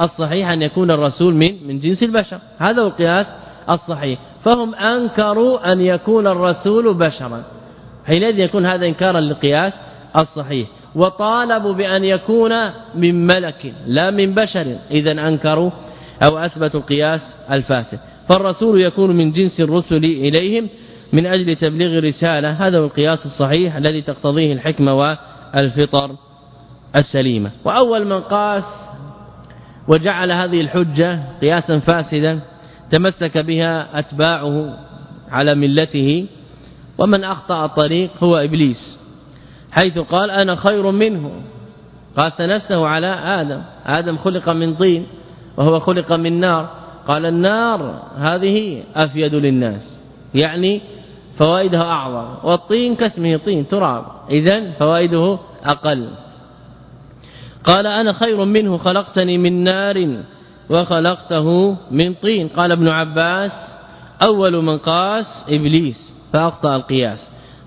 الصحيح أن يكون الرسول من من جنس البشر. هذا هو القياس الصحيح. فهم أنكروا أن يكون الرسول بشرا. حينئذ يكون هذا إنكارا للقياس الصحيح. وطالبوا بأن يكون من ملك لا من بشر. اذا أنكروا أو اثبتوا القياس الفاسد. فالرسول يكون من جنس الرسل إليهم من أجل تبليغ الرسالة. هذا هو القياس الصحيح الذي تقتضيه الحكمة والفطر السليمة. وأول من قاس وجعل هذه الحجة قياسا فاسدا تمسك بها أتباعه على ملته. ومن أخطأ الطريق هو إبليس حيث قال أنا خير منه. قاس نفسه على آدم. آدم خلق من طين. وهو خلق من نار. قال النار هذه أفيد للناس يعني فوائدها أعظم. والطين كاسمه طين تراب. اذا فوائده أقل. قال أنا خير منه خلقتني من نار وخلقته من طين. قال ابن عباس أول من قاس إبليس فأخطأ القياس.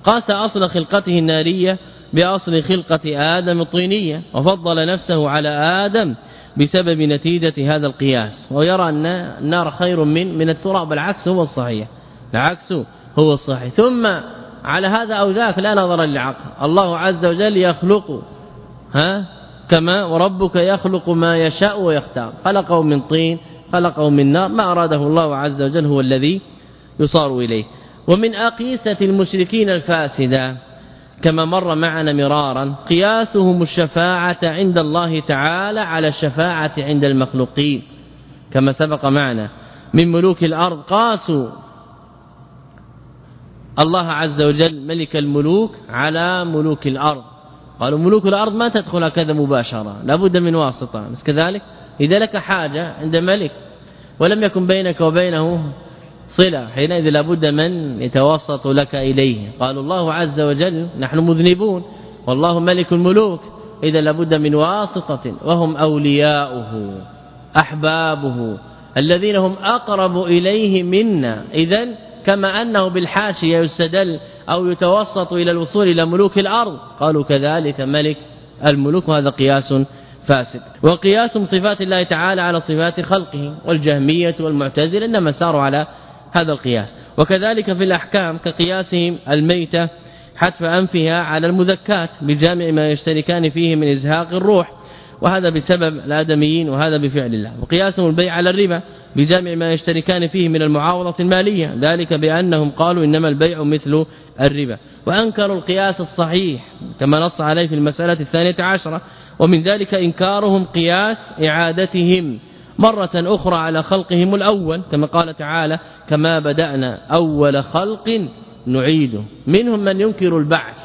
قاس أصل خلقته النارية بأصل خلقة آدم الطينية وفضل نفسه على آدم بسبب نتيجة هذا القياس ويرى أن النار خير من من التراب العكس هو الصحيح العكس هو الصحيح. ثم على هذا أو ذاك لا نظر للعقل الله عز وجل يخلق ها كما وربك يخلق ما يشاء ويختار خلقه من طين خلقه من نار ما أراده الله عز وجل هو الذي يصار إليه. ومن أقيسة المشركين الفاسدة كما مر معنا مرارا قياسهم الشفاعة عند الله تعالى على الشفاعة عند المخلوقين. كما سبق معنا من ملوك الأرض قاسوا الله عز وجل ملك الملوك على ملوك الأرض. قالوا ملوك الأرض ما تدخل هكذا مباشرة لابد من واسطة. بس كذلك إذا لك حاجة عند ملك ولم يكن بينك وبينه صلة. حينئذ لابد من يتوسط لك إليه. قال الله عز وجل نحن مذنبون. والله ملك الملوك. إذا لابد من واسطة وهم أولياؤه أحبابه الذين هم أقرب إليه منا. إذا كما أنه بالحاشية يستدل أو يتوسط إلى الوصول إلى ملوك الأرض. قالوا كذلك ملك الملوك وهذا قياس فاسد. وقياس صفات الله تعالى على صفات خلقه والجهمية والمعتزلة إنما ساروا على هذا القياس. وكذلك في الأحكام كقياسهم الميتة حتف أنفها على المذكات بجامع ما يشتركان فيه من إزهاق الروح. وهذا بسبب الآدميين وهذا بفعل الله. وقياسهم البيع على الربا بجمع ما يشتركان فيه من المعاوضة المالية. ذلك بأنهم قالوا إنما البيع مثل الربا. وأنكروا القياس الصحيح كما نص عليه في المسألة الثانية عشرة. ومن ذلك إنكارهم قياس إعادتهم. مرة أخرى على خلقهم الأول كما قال تعالى كما بدأنا أول خلق نعيده منهم من ينكر البعث.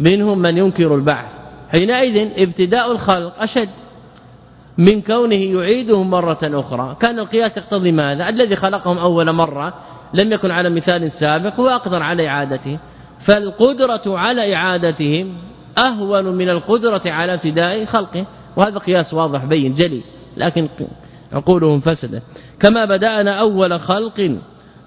منهم من ينكر البعث. حينئذ ابتداء الخلق أشد. من كونه يعيدهم مرة أخرى. كان القياس يقتضي ماذا؟ الذي خلقهم أول مرة لم يكن على مثال سابق هو أقدر على إعادته. فالقدرة على إعادتهم أهون من القدرة على ابتداء خلقه. وهذا قياس واضح بين جلي لكن عقولهم فسدت. كما بدأنا أول خلق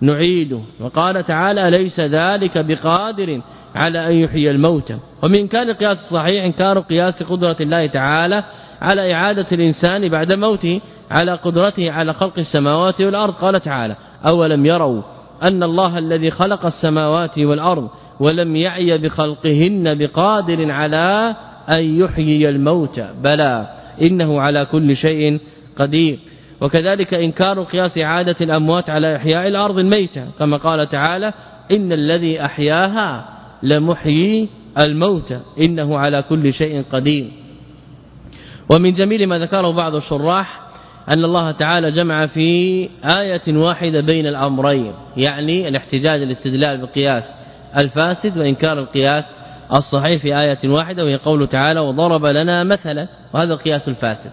نعيده وقال تعالى ليس ذلك بقادر على أن يحيي الموتى؟ ومن كان القياس الصحيح إنكار قياس قدرة الله تعالى على إعادة الإنسان بعد موته على قدرته على خلق السماوات والأرض. قال تعالى أولم يروا أن الله الذي خلق السماوات والأرض ولم يعي بخلقهن بقادر على أن يحيي الموتى؟ بلى. إنه على كل شيء قدير. وكذلك إنكار قياس إعادة الأموات على إحياء الأرض الميتة. كما قال تعالى إن الذي أحياها لمحيي الموتى. إنه على كل شيء قدير. ومن جميل ما ذكره بعض الشراح أن الله تعالى جمع في آية واحدة بين الأمرين يعني الاحتجاج الاستدلال بالقياس الفاسد وإنكار القياس الصحيح في آية واحدة وهي قوله تعالى وضرب لنا مثلا وهذا القياس الفاسد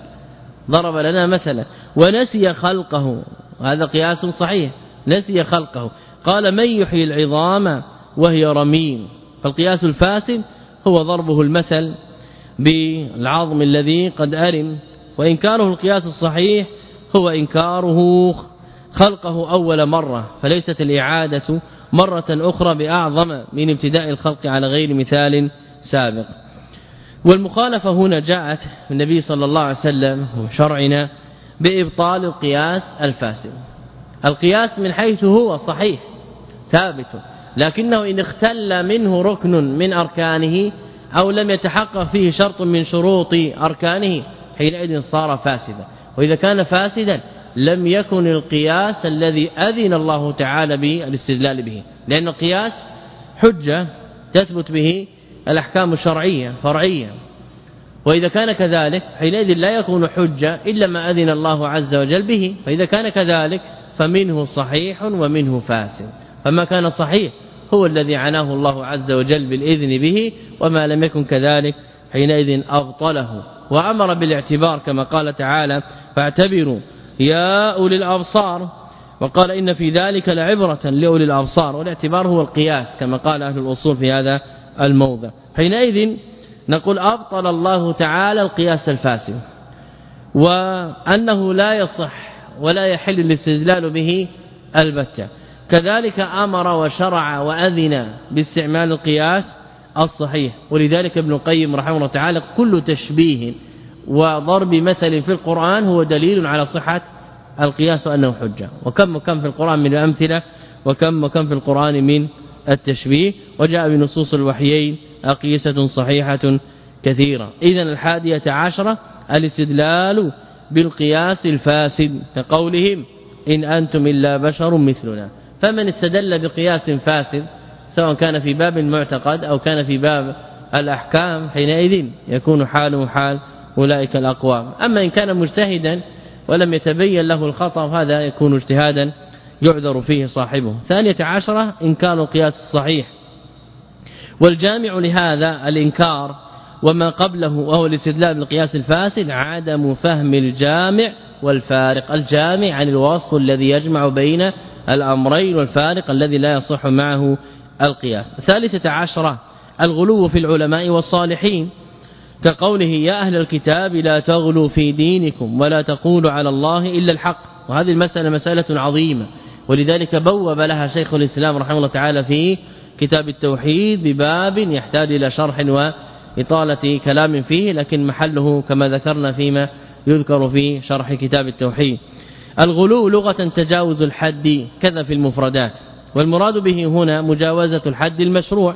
ضرب لنا مثلا ونسي خلقه. وهذا قياس صحيح. نسي خلقه. قال من يحيي العظام وهي رميم. فالقياس الفاسد هو ضربه المثل بالعظم الذي قد أرم. وإنكاره القياس الصحيح هو إنكاره خلقه أول مرة فليست الإعادة مرة أخرى بأعظم من ابتداء الخلق على غير مثال سابق. والمخالفة هنا جاءت النبي صلى الله عليه وسلم وشرعنا بإبطال القياس الفاسد. القياس من حيث هو صحيح ثابت لكنه إن اختل منه ركن من أركانه أو لم يتحقق فيه شرط من شروط أركانه حينئذ صار فاسدا. وإذا كان فاسدا لم يكن القياس الذي أذن الله تعالى بالاستدلال به. لأن القياس حجة تثبت به الأحكام الشرعية فرعية. وإذا كان كذلك حينئذ لا يكون حجة إلا ما أذن الله عز وجل به. فإذا كان كذلك فمنه صحيح ومنه فاسد. فما كان صحيح هو الذي عناه الله عز وجل بالإذن به وما لم يكن كذلك حينئذ أبطله. وأمر بالاعتبار كما قال تعالى فاعتبروا يا أولي الأبصار. وقال إن في ذلك لعبرة لأولي الأبصار والاعتبار هو القياس كما قال أهل الأصول في هذا الموضع. حينئذ نقول أبطل الله تعالى القياس الفاسد وأنه لا يصح ولا يحل الاستدلال به البتة. كذلك أمر وشرع وأذن باستعمال القياس الصحيح. ولذلك ابن القيم رحمه الله تعالى كل تشبيه وضرب مثل في القرآن هو دليل على صحة القياس أنه حجة. وكم وكم في القرآن من الأمثلة وكم وكم في القرآن من التشبيه. وجاء بنصوص الوحيين أقيسة صحيحة كثيرة. إذا الحادية عشرة الاستدلال بالقياس الفاسد كقولهم إن أنتم إلا بشر مثلنا. فمن استدل بقياس فاسد سواء كان في باب المعتقد أو كان في باب الأحكام حينئذ يكون حاله حال أولئك الأقوام. أما إن كان مجتهدا ولم يتبين له الخطأ هذا يكون اجتهادا يعذر فيه صاحبه. ثانية عشرة إنكار القياس الصحيح والجامع لهذا الإنكار وما قبله وهو الاستدلال بالقياس الفاسد عدم فهم الجامع والفارق. الجامع عن الوصف الذي يجمع بين الأمرين والفارق الذي لا يصح معه القياس. ثالثة عشرة الغلو في العلماء والصالحين. كقوله يا أهل الكتاب لا تغلوا في دينكم ولا تقولوا على الله إلا الحق. وهذه المسألة مسألة عظيمة. ولذلك بوب لها شيخ الإسلام رحمه الله تعالى في كتاب التوحيد بباب يحتاج إلى شرح وإطالة كلام فيه لكن محله كما ذكرنا فيما يذكر في شرح كتاب التوحيد. الغلو لغة تجاوز الحد كذا في المفردات والمراد به هنا مجاوزة الحد المشروع.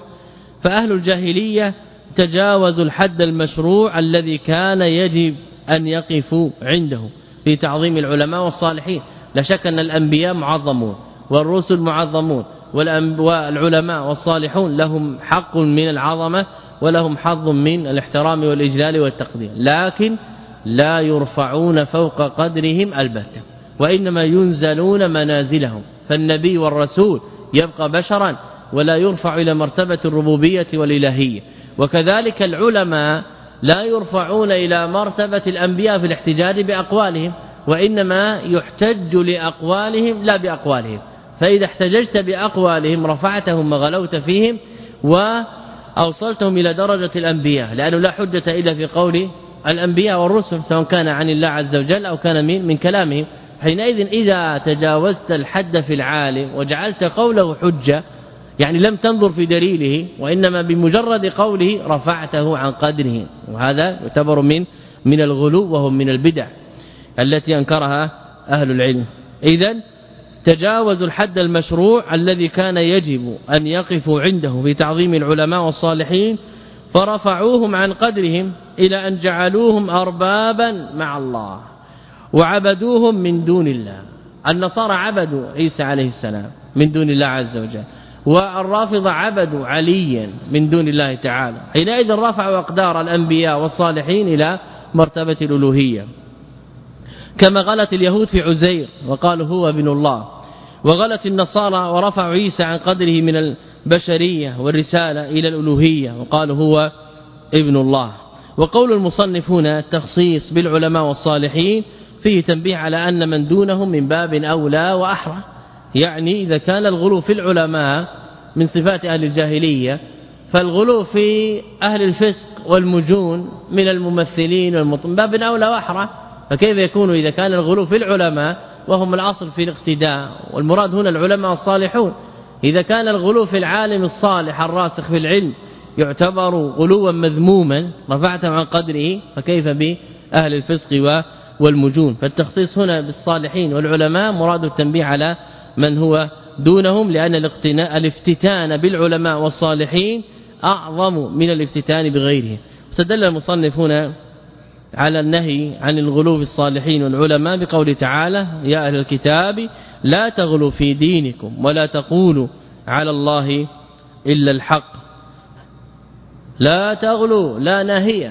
فأهل الجاهلية تجاوزوا الحد المشروع الذي كان يجب أن يقفوا عنده في تعظيم العلماء والصالحين. لا شك أن الأنبياء معظمون والرسل معظمون والعلماء والصالحون لهم حق من العظمة ولهم حظ من الاحترام والإجلال والتقدير. لكن لا يرفعون فوق قدرهم البتة وإنما ينزلون منازلهم. فالنبي والرسول يبقى بشرا ولا يرفع إلى مرتبة الربوبية والإلهية. وكذلك العلماء لا يرفعون إلى مرتبة الأنبياء في الاحتجاج بأقوالهم وإنما يحتج لأقوالهم لا بأقوالهم. فإذا احتججت بأقوالهم رفعتهم وغلوت فيهم وأوصلتهم إلى درجة الأنبياء لأنه لا حجة إلا في قول الأنبياء والرسل سواء كان عن الله عز وجل أو كان من, من كلامهم. حينئذ إذا تجاوزت الحد في العالم وجعلت قوله حجة يعني لم تنظر في دليله وإنما بمجرد قوله رفعته عن قدره وهذا يعتبر من من الغلو وهو من البدع التي أنكرها أهل العلم اذا تجاوزوا الحد المشروع الذي كان يجب أن يقفوا عنده في تعظيم العلماء والصالحين فرفعوهم عن قدرهم إلى أن جعلوهم أربابا مع الله وعبدوهم من دون الله النصارى عبدوا عيسى عليه السلام من دون الله عز وجل والرافضة عبدوا عليا من دون الله تعالى. حينئذ رفعوا أقدار الأنبياء والصالحين إلى مرتبة الألوهية. كما غلت اليهود في عزير وقالوا هو ابن الله. وغلت النصارى ورفعوا عيسى عن قدره من البشرية والرسالة إلى الألوهية وقالوا هو ابن الله. وقول المصنف هنا التخصيص بالعلماء والصالحين فيه تنبيه على أن من دونهم من باب أولى وأحرى. يعني إذا كان الغلو في العلماء من صفات أهل الجاهلية فالغلو في أهل الفسق والمجون من الممثلين والمطن باب أولى وأحرى. فكيف يكون إذا كان الغلو في العلماء وهم الأصل في الاقتداء؟ والمراد هنا العلماء الصالحون. إذا كان الغلو في العالم الصالح الراسخ في العلم يعتبر غلوا مذموما رفعته عن قدره فكيف بأهل الفسق والمجون. فالتخصيص هنا بالصالحين والعلماء مراد التنبيه على من هو دونهم؟ لأن الاقتناء الافتتان بالعلماء والصالحين أعظم من الافتتان بغيرهم. استدل المصنف هنا على النهي عن الغلو في الصالحين والعلماء بقول تعالى يا أهل الكتاب لا تغلوا في دينكم ولا تقولوا على الله إلا الحق. لا تغلوا لا نهي.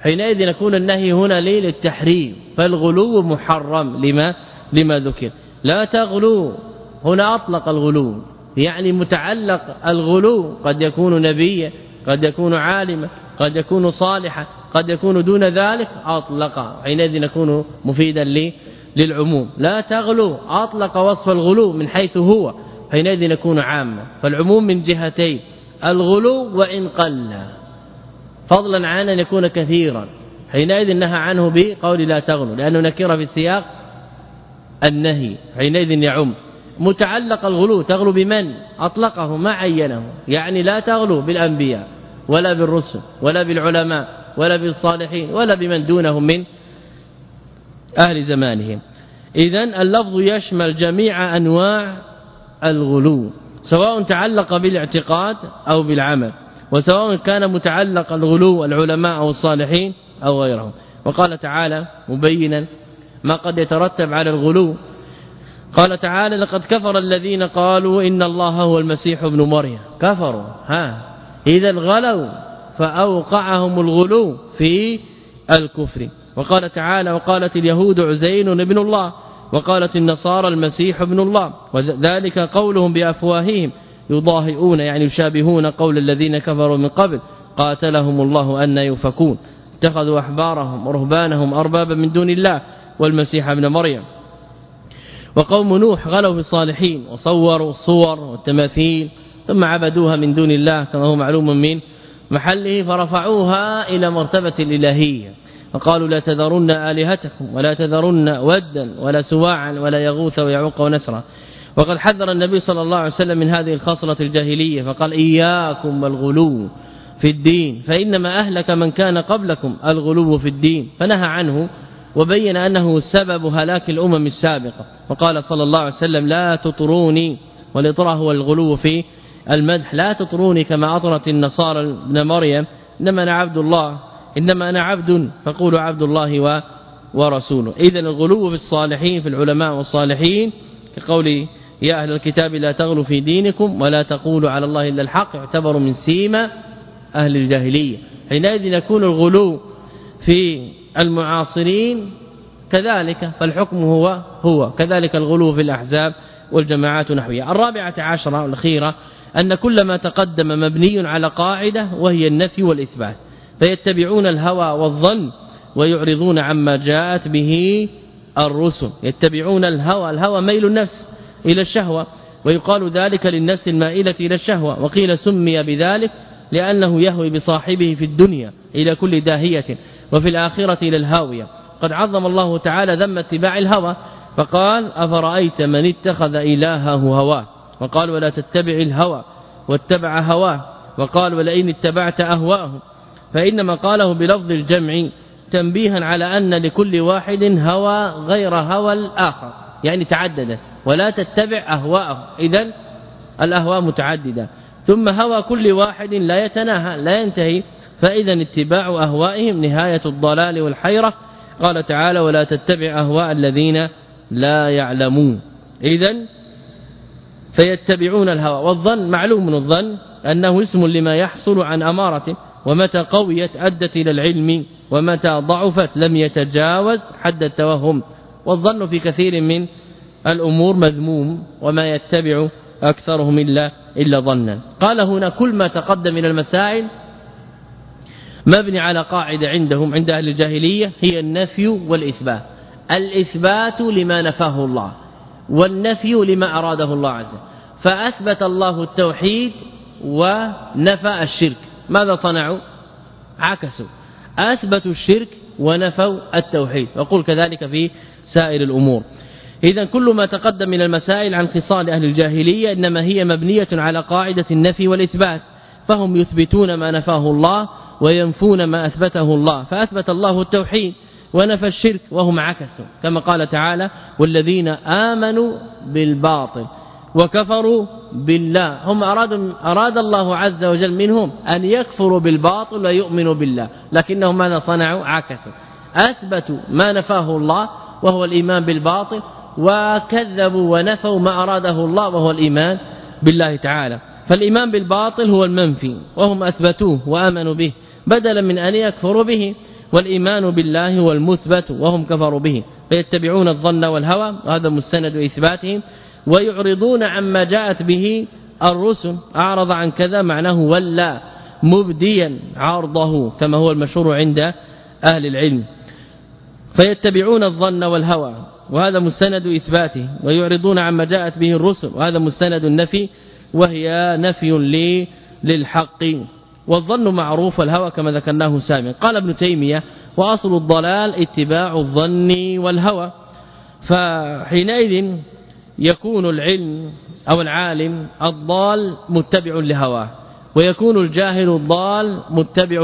حينئذ يكون النهي هنا للتحريم. فالغلو محرم. لما؟ لما ذكر. لا تغلو. هنا أطلق الغلو يعني متعلق الغلو. قد يكون نبيا قد يكون عالما قد يكون صالحا قد يكون دون ذلك. أطلق. حينئذ يكون مفيدا للعموم. لا تغلو. أطلق وصف الغلو من حيث هو. حينئذ يكون عاما. فالعموم من جهتين. الغلو وإن قل. فضلا عن أن يكون كثيرا. حينئذ نهى عنه بقول لا تغلو لأنه نكره في السياق النهي حينئذ يعم. متعلق الغلو تغلو بمن؟ أطلقه ما عينه. يعني لا تغلو بالأنبياء ولا بالرسل ولا بالعلماء ولا بالصالحين ولا بمن دونهم من أهل زمانهم. اذا اللفظ يشمل جميع أنواع الغلو سواء تعلق بالاعتقاد أو بالعمل وسواء كان متعلق الغلو العلماء أو الصالحين أو غيرهم. وقال تعالى مبينا ما قد يترتب على الغلو. قال تعالى لقد كفر الذين قالوا إن الله هو المسيح ابن مريم. كفروا ها. إذا غلوا فأوقعهم الغلو في الكفر. وقال تعالى وقالت اليهود عزين ابن الله وقالت النصارى المسيح ابن الله. وذلك قولهم بأفواههم يضاهئون يعني يشابهون قول الذين كفروا من قبل قاتلهم الله أن يفكون اتخذوا أحبارهم ورهبانهم أربابا من دون الله. والمسيح ابن مريم. وقوم نوح غلوا في الصالحين وصوروا الصور والتماثيل ثم عبدوها من دون الله كما هو معلوم من محله فرفعوها إلى مرتبة الإلهية. فقالوا لا تذرن آلهتكم ولا تذرن ودا ولا سواعا ولا يغوث ويعوق ونسرا. وقد حذر النبي صلى الله عليه وسلم من هذه الخصلة الجاهلية فقال إياكم والغلو في الدين فإنما أهلك من كان قبلكم الغلو في الدين. فنهى عنه وبين أنه سبب هلاك الأمم السابقة. وقال صلى الله عليه وسلم لا تطروني والإطراء هو الغلو في المدح. لا تطروني كما أطرت النصارى ابن مريم إنما أنا عبد الله إنما أنا عبد فقولوا عبد الله ورسوله. اذا الغلو في الصالحين في العلماء والصالحين كقول يا أهل الكتاب لا تغلوا في دينكم ولا تقولوا على الله إلا الحق يعتبر من سيما أهل الجاهلية. حينئذ يكون الغلو في المعاصرين كذلك فالحكم هو هو كذلك الغلو في الأحزاب والجماعات نحوها الرابعة عشرة الاخيره أن كل ما تقدم مبني على قاعدة وهي النفي والإثبات. فيتبعون الهوى والظن ويعرضون عما جاءت به الرسل. يتبعون الهوى الهوى ميل النفس إلى الشهوة ويقال ذلك للنفس المائلة إلى الشهوة. وقيل سمي بذلك لأنه يهوي بصاحبه في الدنيا إلى كل داهية. وفي الآخرة إلى الهاوية. قد عظم الله تعالى ذم اتباع الهوى فقال أفرأيت من اتخذ إلهه هواه؟ وقال ولا تتبع الهوى واتبع هواه. وقال ولئن اتبعت اهواهم فإنما قاله بلفظ الجمع تنبيها على أن لكل واحد هوى غير هوى الآخر يعني تعددت ولا تتبع اهواءهم اذا الاهواء متعددة. ثم هوى كل واحد لا يتناهى لا ينتهي. فإذا اتباع أهوائهم نهاية الضلال والحيرة. قال تعالى ولا تتبع أهواء الذين لا يعلمون. اذا فيتبعون الهوى. والظن معلوم من الظن أنه اسم لما يحصل عن أمارة. ومتى قويت أدت إلى العلم. ومتى ضعفت لم يتجاوز حد التوهم. والظن في كثير من الأمور مذموم. وما يتبع أكثرهم إلا إلا ظنا. قال هنا كل ما تقدم من المسائل مبني على قاعدة عندهم عند أهل الجاهلية هي النفي والإثبات. الإثبات لما نفاه الله والنفي لما أراده الله عز وجل. فأثبت الله التوحيد ونفى الشرك. ماذا صنعوا؟ عكسوا. أثبتوا الشرك ونفوا التوحيد. وقل كذلك في سائر الأمور. إذا كل ما تقدم من المسائل عن خصال أهل الجاهلية إنما هي مبنية على قاعدة النفي والإثبات. فهم يثبتون ما نفاه الله وينفون ما أثبته الله فأثبت الله التوحيد ونفى الشرك وهم عكسوا. كما قال تعالى والذين آمنوا بالباطل وكفروا بالله. هم أرادوا أراد الله عز وجل منهم أن يكفروا بالباطل ويؤمنوا بالله لكنهم ماذا صنعوا؟ عكسوا. أثبتوا ما نفاه الله وهو الإيمان بالباطل وكذبوا ونفوا ما أراده الله وهو الإيمان بالله تعالى. فالإيمان بالباطل هو المنفي وهم أثبتوه وآمنوا به. بدلا من أن يكفروا به والإيمان بالله هو المثبت وهم كفروا به فيتبعون الظن والهوى وهذا مستند اثباتهم ويعرضون عما جاءت به الرسل أعرض عن كذا معناه ولا مبديا عرضه كما هو المشهور عند أهل العلم. فيتبعون الظن والهوى وهذا مستند اثباته ويعرضون عما جاءت به الرسل وهذا مستند النفي وهي نفي للحق. والظن معروف والهوى كما ذكرناه سابقا. قال ابن تيمية وأصل الضلال اتباع الظن والهوى. فحينئذ يكون العلم أو العالم الضال متبع لهواه ويكون الجاهل الضال متبع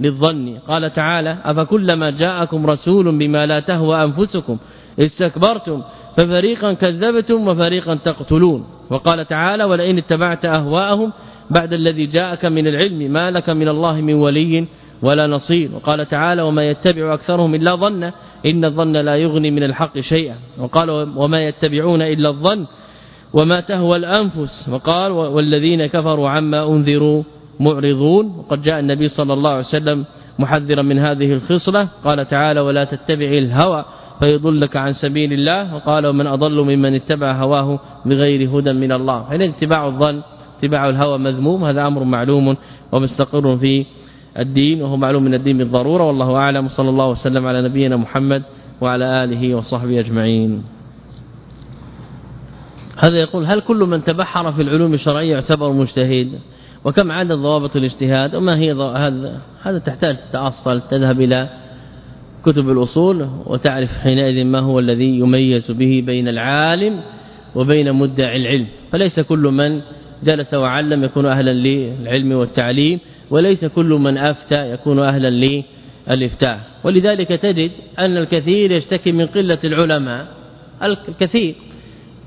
للظن. قال تعالى أفكلما جاءكم رسول بما لا تهوى أنفسكم استكبرتم ففريقا كذبتم وفريقا تقتلون. وقال تعالى ولئن اتبعت أهواءهم بعد الذي جاءك من العلم ما لك من الله من ولي ولا نصير. وقال تعالى وما يتبع أكثرهم إلا ظن إن الظن لا يغني من الحق شيئا. وقال وما يتبعون إلا الظن وما تهوى الأنفس. وقال والذين كفروا عما أنذروا معرضون. وقد جاء النبي صلى الله عليه وسلم محذرا من هذه الخصلة. قال تعالى ولا تتبع الهوى فيضلك عن سبيل الله. وقال ومن أضل ممن اتبع هواه بغير هدى من الله. فإن اتباع الظن اتباع الهوى مذموم هذا أمر معلوم ومستقر في الدين وهو معلوم من الدين بالضرورة والله أعلم. صلى الله وسلم على نبينا محمد وعلى آله وصحبه أجمعين. هذا يقول هل كل من تبحر في العلوم الشرعية يعتبر مجتهد؟ وكم عدد ضوابط الاجتهاد وما هي هذا هذا تحتاج تتاصل تذهب إلى كتب الأصول وتعرف حينئذ ما هو الذي يميز به بين العالم وبين مدعي العلم. فليس كل من جلس وعلم يكون أهلا للعلم والتعليم وليس كل من أفتى يكون أهلا للإفتاء. ولذلك تجد أن الكثير يشتكي من قلة العلماء. الكثير.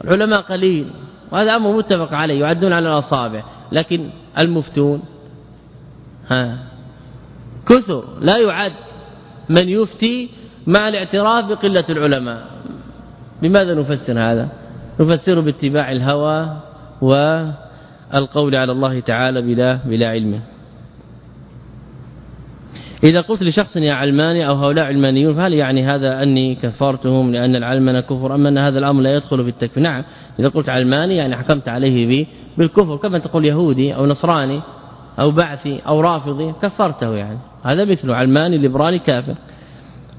العلماء قليل وهذا أمر متفق عليه يعدون على الأصابع. لكن المفتون ها كثر. لا يعد من يفتي مع الاعتراف بقلة العلماء. بماذا نفسر هذا؟ نفسره باتباع الهوى والقول على الله تعالى بلا بلا علم. إذا قلت لشخص يا علماني أو هؤلاء علمانيون فهل يعني هذا أني كفرتهم لأن العلمنة كفر أما أن هذا الأمر لا يدخل في التكفير؟ نعم إذا قلت علماني يعني حكمت عليه بالكفر. كما تقول يهودي أو نصراني أو بعثي أو رافضي كفرته يعني. هذا مثل علماني ليبرالي كافر.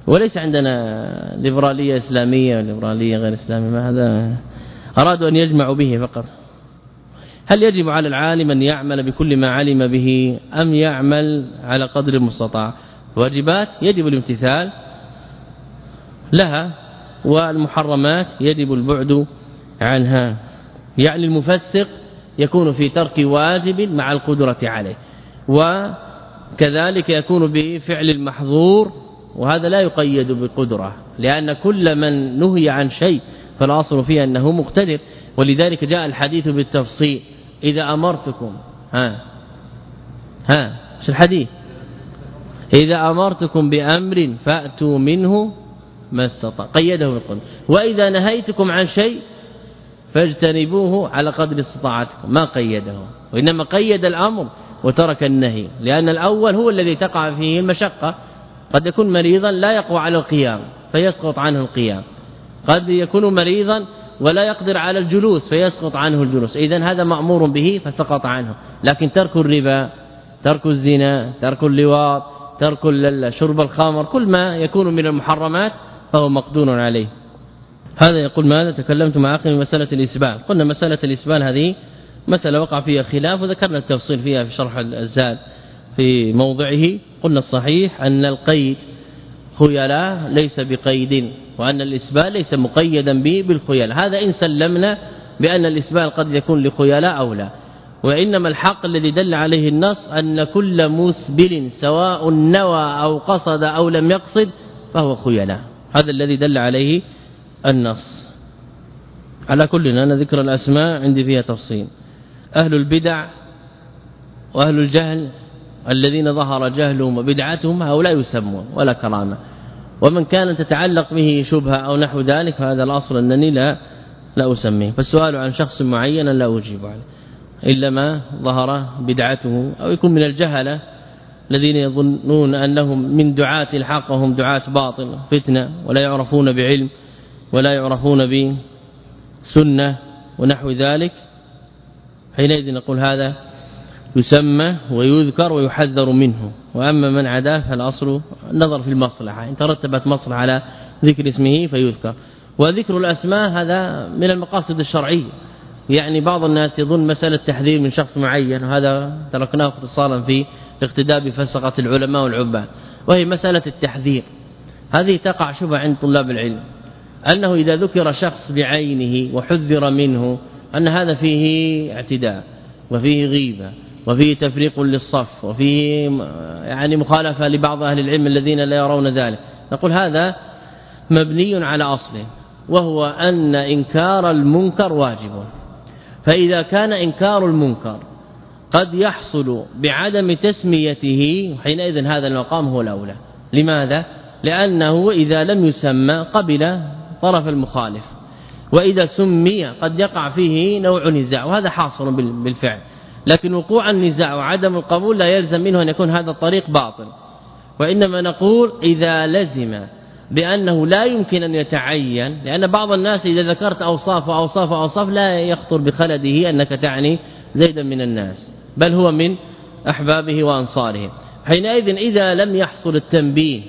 وليس عندنا ليبرالية إسلامية ليبرالية غير إسلامية ما هذا؟ أرادوا أن يجمعوا به فقط. هل يجب على العالم أن يعمل بكل ما علم به أم يعمل على قدر المستطاع؟ واجبات يجب الامتثال لها والمحرمات يجب البعد عنها. يعني المفسق يكون في ترك واجب مع القدرة عليه وكذلك يكون بفعل المحظور وهذا لا يقيد بقدرة لأن كل من نهي عن شيء فالأصل فيه أنه مقتدر. ولذلك جاء الحديث بالتفصيل. إذا أمرتكم ها ها شو الحديث؟ إذا أمرتكم بأمر فأتوا منه ما استطاع قيده بالقدر وإذا نهيتكم عن شيء فاجتنبوه على قدر استطاعتكم. ما قيده. وإنما قيد الأمر وترك النهي. لأن الأول هو الذي تقع فيه المشقة. قد يكون مريضا لا يقوى على القيام فيسقط عنه القيام. قد يكون مريضا ولا يقدر على الجلوس فيسقط عنه الجلوس. إذا هذا مأمور به فسقط عنه. لكن ترك الربا ترك الزنا ترك اللواط ترك شرب الخمر كل ما يكون من المحرمات فهو مقدور عليه. هذا يقول ماذا؟ تكلمت مع أخي مسألة الإسبال. قلنا مسألة الإسبال هذه مسألة وقع فيها خلاف وذكرنا التفصيل فيها في شرح الزاد في موضعه. قلنا الصحيح أن القيد خيلاء ليس بقيد وأن الإسبال ليس مقيدا به بالخيلاء. هذا إن سلمنا بأن الإسبال قد يكون لخيلاء أو لا. وإنما الحق الذي دل عليه النص أن كل مسبل سواء نوى أو قصد أو لم يقصد فهو خيلاء. هذا الذي دل عليه النص. على كل أنا ذكر الأسماء عندي فيها تفصيل. أهل البدع وأهل الجهل الذين ظهر جهلهم وبدعتهم هؤلاء يسمون ولا كرامة. ومن كان تتعلق به شبهة أو نحو ذلك فهذا الأصل أنني لا لا أسميه. فالسؤال عن شخص معين لا أجيب عليه. إلا ما ظهر بدعته أو يكون من الجهلة الذين يظنون أنهم من دعاة الحق وهم دعاة باطل فتنة ولا يعرفون بعلم ولا يعرفون بسنة ونحو ذلك. حينئذ نقول هذا يسمى ويذكر ويحذر منه. وأما من عداه فالأصل النظر في المصلحة. إن ترتبت مصلحة على ذكر اسمه فيذكر. وذكر الأسماء هذا من المقاصد الشرعية. يعني بعض الناس يظن مسألة تحذير من شخص معين وهذا تركناه اختصارا في الاقتداء بفسقة العلماء والعباد. وهي مسألة التحذير. هذه تقع شبه عند طلاب العلم. أنه إذا ذكر شخص بعينه وحذر منه أن هذا فيه اعتداء وفيه غيبة. وفيه تفريق للصف وفيه يعني مخالفة لبعض أهل العلم الذين لا يرون ذلك. نقول هذا مبني على اصله وهو أن إنكار المنكر واجب. فإذا كان إنكار المنكر قد يحصل بعدم تسميته حينئذ هذا المقام هو الأولى. لماذا؟ لأنه إذا لم يسمى قبل طرف المخالف وإذا سمي قد يقع فيه نوع نزاع وهذا حاصل بالفعل. لكن وقوع النزاع وعدم القبول لا يلزم منه أن يكون هذا الطريق باطل. وإنما نقول إذا لزم بأنه لا يمكن أن يتعين لأن بعض الناس إذا ذكرت أوصاف وأوصاف وأوصاف لا يخطر بخلده أنك تعني زيدا من الناس بل هو من أحبابه وأنصاره. حينئذ إذا لم يحصل التنبيه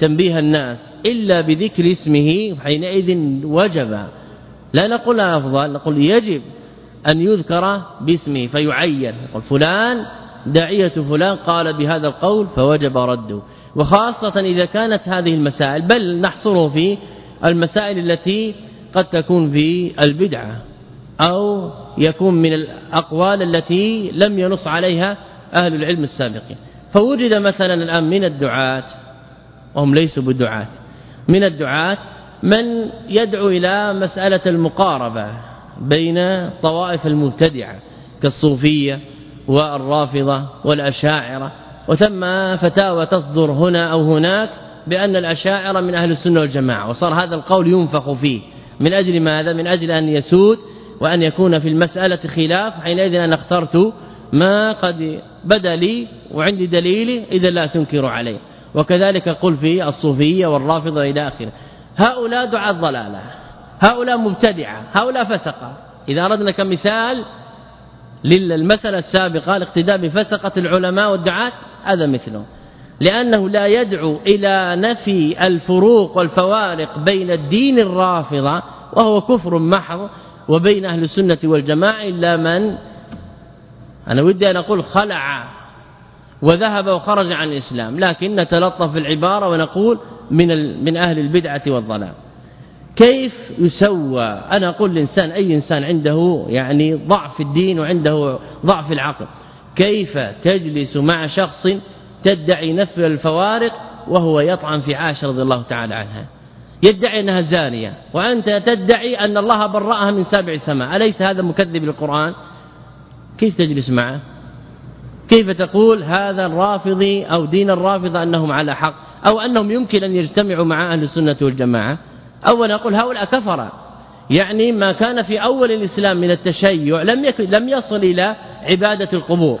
تنبيه الناس إلا بذكر اسمه حينئذ وجب. لا نقول أفضل نقول يجب أن يذكر باسمه فيعين يقول فلان داعية فلان قال بهذا القول فوجب رده. وخاصة إذا كانت هذه المسائل بل نحصره في المسائل التي قد تكون في البدعة أو يكون من الأقوال التي لم ينص عليها أهل العلم السابقين. فوجد مثلا الآن من الدعاة وهم ليسوا بالدعاة من الدعاة من يدعو إلى مسألة المقاربة. بين طوائف المبتدعة كالصوفية والرافضة والأشاعرة وثم فتاوى تصدر هنا أو هناك بأن الأشاعرة من أهل السنة والجماعة وصار هذا القول ينفخ فيه. من أجل ماذا؟ من أجل أن يسود وأن يكون في المسألة خلاف حينئذ أنا اخترت ما قد بدا لي وعندي دليلي إذا لا تنكر عليه. وكذلك قل في الصوفية والرافضة إلى آخره. هؤلاء دعاة ضلاله هؤلاء مبتدعة هؤلاء فسقة. إذا أردنا كمثال للمساله السابقه الاقتداء بفسقة العلماء والدعاة هذا مثله. لأنه لا يدعو إلى نفي الفروق والفوارق بين الدين الرافضة وهو كفر محض وبين أهل السنة والجماعة إلا من أنا ودي أن أقول خلع وذهب وخرج عن الإسلام لكن نتلطف العبارة ونقول من من أهل البدعة والضلال. كيف يسوى؟ أنا أقول الإنسان أي إنسان عنده يعني ضعف الدين وعنده ضعف العقل كيف تجلس مع شخص تدعي نفي الفوارق وهو يطعن في عائشة رضي الله تعالى عنها؟ يدعي أنها زانية وأنت تدعي أن الله برأها من سابع سماء أليس هذا مكذب للقرآن؟ كيف تجلس معه؟ كيف تقول هذا الرافضي أو دين الرافضة أنهم على حق أو أنهم يمكن أن يجتمعوا مع أهل السنة والجماعة؟ اولا نقول هؤلاء كفر. يعني ما كان في أول الإسلام من التشيع لم لم يصل إلى عبادة القبور.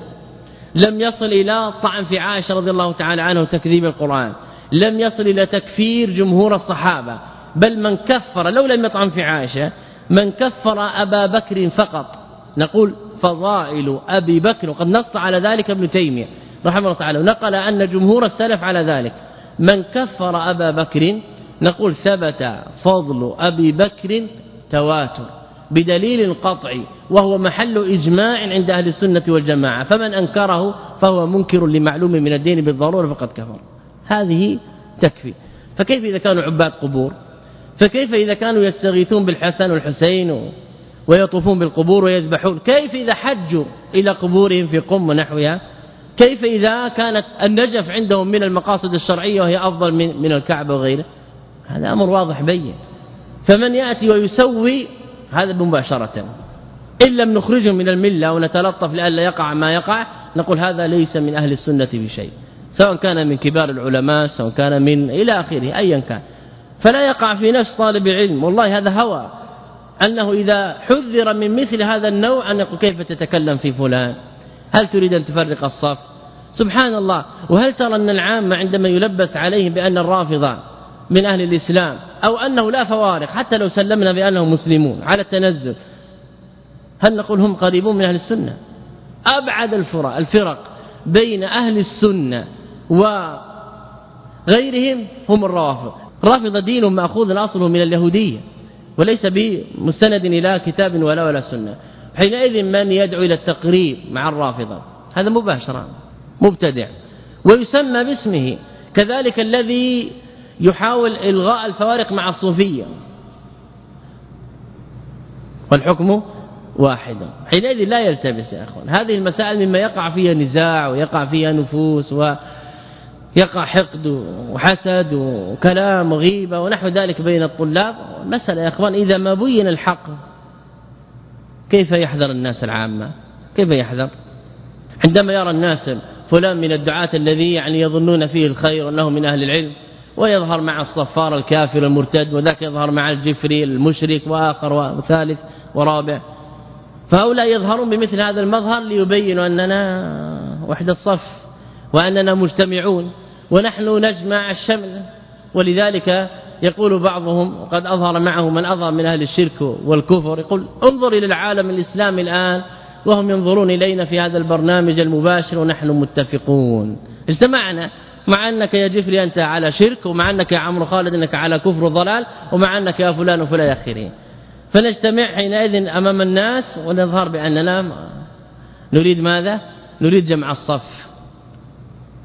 لم يصل إلى طعن في عائشة رضي الله تعالى عنه وتكذيب القرآن. لم يصل إلى تكفير جمهور الصحابة. بل من كفر لو لم يطعن في عائشة من كفر أبا بكر فقط. نقول فضائل أبي بكر وقد نص على ذلك ابن تيمية رحمه الله تعالى ونقل أن جمهور السلف على ذلك. من كفر أبا بكر نقول ثبت فضل أبي بكر تواتر بدليل قطعي وهو محل إجماع عند أهل السنة والجماعة فمن أنكره فهو منكر لمعلوم من الدين بالضرورة فقد كفر. هذه تكفي. فكيف إذا كانوا عباد قبور؟ فكيف إذا كانوا يستغيثون بالحسن والحسين ويطوفون بالقبور ويذبحون؟ كيف إذا حجوا إلى قبورهم في قم ونحوها؟ كيف إذا كانت النجف عندهم من المقاصد الشرعية وهي أفضل من من الكعبة وغيره؟ هذا أمر واضح بين. فمن يأتي ويسوي هذا مباشرة. إن لم نخرجه من الملة ونتلطف لئلا يقع ما يقع نقول هذا ليس من أهل السنة بشيء. سواء كان من كبار العلماء سواء كان من إلى آخره ايا كان. فلا يقع في نفس طالب العلم والله هذا هوى. أنه إذا حذر من مثل هذا النوع أن يقول كيف تتكلم في فلان؟ هل تريد أن تفرق الصف؟ سبحان الله. وهل ترى أن العامة عندما يلبس عليهم بأن الرافضة من أهل الإسلام أو أنه لا فوارق حتى لو سلمنا بأنهم مسلمون على التنزل هل نقول هم قريبون من أهل السنة؟ أبعد الفرق الفرق بين أهل السنة وغيرهم هم الرافض. رافض دين مأخوذ أصله من اليهودية وليس بمستند إلى كتاب ولا ولا سنة. حينئذ من يدعو إلى التقريب مع الرافضة؟ هذا مباشرة مبتدع ويسمى باسمه. كذلك الذي يحاول إلغاء الفوارق مع الصوفية. والحكم واحد. حينئذ لا يلتبس يا إخوان. هذه المسائل مما يقع فيها نزاع ويقع فيها نفوس ويقع حقد وحسد وكلام وغيبة ونحو ذلك بين الطلاب. مسألة يا إخوان إذا ما بين الحق كيف يحذر الناس العامة؟ كيف يحذر؟ عندما يرى الناس فلان من الدعاة الذي يعني يظنون فيه الخير انه من أهل العلم ويظهر مع الصفار الكافر المرتد وذاك يظهر مع الجفري المشرك وآخر وثالث ورابع. فهؤلاء يظهرون بمثل هذا المظهر ليبينوا أننا وحده الصف وأننا مجتمعون ونحن نجمع الشمل. ولذلك يقول بعضهم وقد أظهر معه من أظهر من أهل الشرك والكفر يقول انظر إلى العالم الإسلامي الآن وهم ينظرون إلينا في هذا البرنامج المباشر ونحن متفقون. اجتمعنا مع أنك يا جفري أنت على شرك ومع أنك يا عمرو خالد أنك على كفر وضلال ومع أنك يا فلان وفلان آخرين فنجتمع حينئذ أمام الناس ونظهر بأننا نريد ماذا؟ نريد جمع الصف.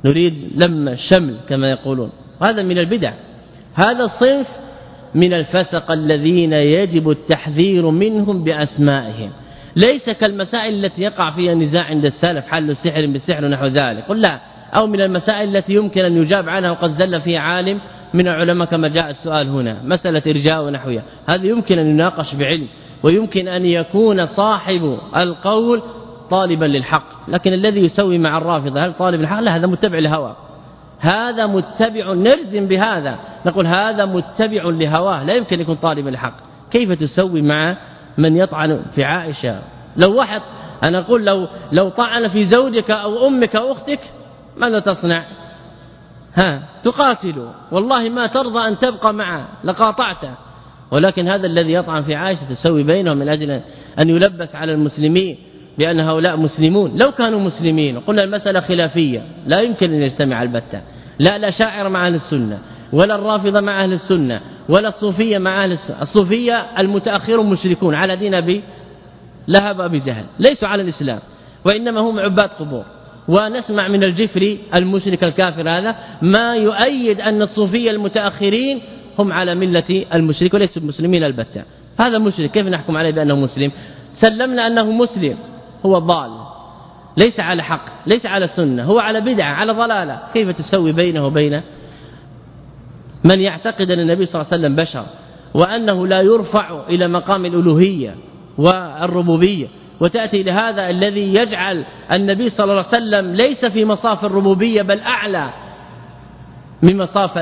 نريد لم الشمل كما يقولون. وهذا من البدع. هذا الصنف من الفسق الذين يجب التحذير منهم بأسمائهم. ليس كالمسائل التي يقع فيها نزاع عند السلف حل السحر بالسحر ونحو ذلك. قل لا. أو من المسائل التي يمكن أن يجاب عنها وقد زل فيها عالم من العلماء كما جاء السؤال هنا. مسألة إرجاء ونحوها. هذه يمكن أن يناقش بعلم ويمكن أن يكون صاحب القول طالبا للحق. لكن الذي يسوي مع الرافضة هل طالب الحق؟ لا هذا متبع لهواه. هذا متبع نلزم بهذا. نقول هذا متبع لهواه. لا يمكن يكون طالب الحق. كيف تسوي مع من يطعن في عائشة؟ لو واحد أنا أقول لو لو طعن في زوجك أو أمك أو أختك ماذا تصنع؟ ها تقاتل. والله ما ترضى أن تبقى معه لقاطعته. ولكن هذا الذي يطعن في عائشة تسوي بينهم من أجل أن يلبس على المسلمين بأن هؤلاء مسلمون. لو كانوا مسلمين قلنا المسألة خلافية. لا يمكن أن يجتمع البتة. لا لا شاعر مع أهل السنة ولا الرافضة مع أهل السنة ولا الصوفية مع أهل السنة. الصوفية المتأخرون مشركون. على دين أبي لهب أبي جهل. ليسوا على الإسلام وإنما هم عباد قبور. ونسمع من الجفري المشرك الكافر هذا ما يؤيد أن الصوفية المتأخرين هم على ملة المشرك وليسوا مسلمين البتة. هذا مشرك كيف نحكم عليه بأنه مسلم؟ سلمنا أنه مسلم هو ضال ليس على حق ليس على سنة هو على بدعة على ضلالة. كيف تسوي بينه وبين من يعتقد أن النبي صلى الله عليه وسلم بشر وأنه لا يرفع إلى مقام الألوهية والربوبية. وتأتي لهذا الذي يجعل النبي صلى الله عليه وسلم ليس في مصاف الربوبية بل أعلى من مصاف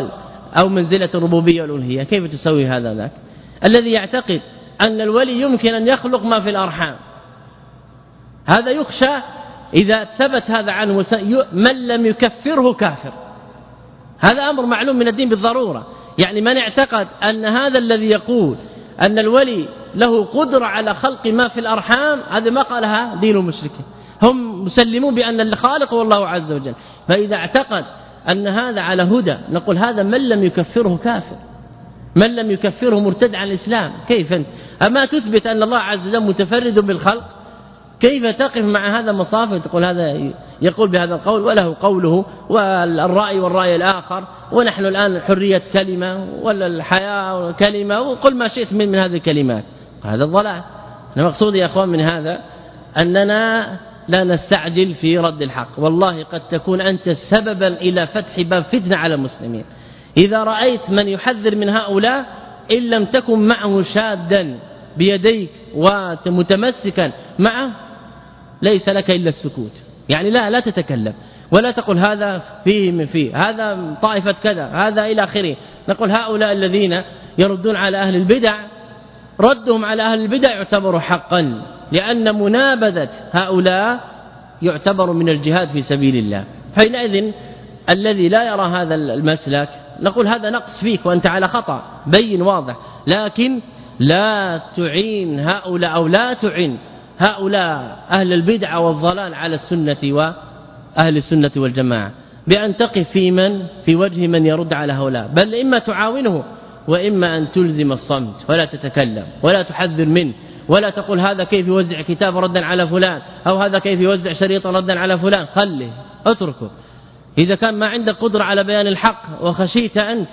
أو منزلة الربوبية والألوهية. كيف تسوي هذا ذاك؟ الذي يعتقد أن الولي يمكن أن يخلق ما في الأرحام. هذا يخشى إذا ثبت هذا عنه من لم يكفره كافر. هذا أمر معلوم من الدين بالضرورة. يعني من اعتقد أن هذا الذي يقول أن الولي له قدرة على خلق ما في الأرحام. هذا ما قالها دين المشركين. هم مسلمون بأن الخالق هو الله عز وجل. فإذا اعتقد أن هذا على هدى نقول هذا من لم يكفره كافر؟ من لم يكفره مرتد عن الإسلام؟ كيف أنت؟ أما تثبت أن الله عز وجل متفرد بالخلق كيف تقف مع هذا المصاف تقول هذا يقول بهذا القول وله قوله والرأي والرأي الآخر ونحن الآن حرية كلمة ولا الحياة كلمة وقل ما شئت من, من هذه الكلمات. هذا الضلال. المقصود يا أخوان من هذا أننا لا نستعجل في رد الحق. والله قد تكون أنت سببا إلى فتح باب فتنة على المسلمين. إذا رأيت من يحذر من هؤلاء إن لم تكن معه شادا بيديك ومتمسكا معه ليس لك إلا السكوت. يعني لا لا تتكلم. ولا تقول هذا فيه من فيه هذا طائفة كذا هذا إلى آخره. نقول هؤلاء الذين يردون على أهل البدع ردهم على أهل البدع يعتبر حقا لأن منابذة هؤلاء يعتبر من الجهاد في سبيل الله. حينئذ الذي لا يرى هذا المسلك نقول هذا نقص فيك وأنت على خطأ بين واضح. لكن لا تعين هؤلاء أو لا تعين هؤلاء أهل البدعه والضلال على السنة واهل السنة والجماعة. بأن تقف في من؟ في وجه من يرد على هؤلاء. بل إما تعاونه وإما أن تلزم الصمت ولا تتكلم ولا تحذر منه ولا تقول هذا كيف يوزع كتاب ردا على فلان أو هذا كيف يوزع شريطا ردا على فلان خله اتركه إذا كان ما عندك قدرة على بيان الحق وخشيت أنت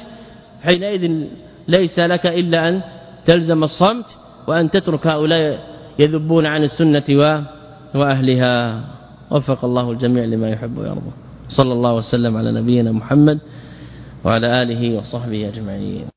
حينئذ ليس لك إلا أن تلزم الصمت وأن تترك هؤلاء يذبون عن السنة وأهلها. وفق الله الجميع لما يحب ويرضى. صلى الله وسلم على نبينا محمد وعلى آله وصحبه أجمعين.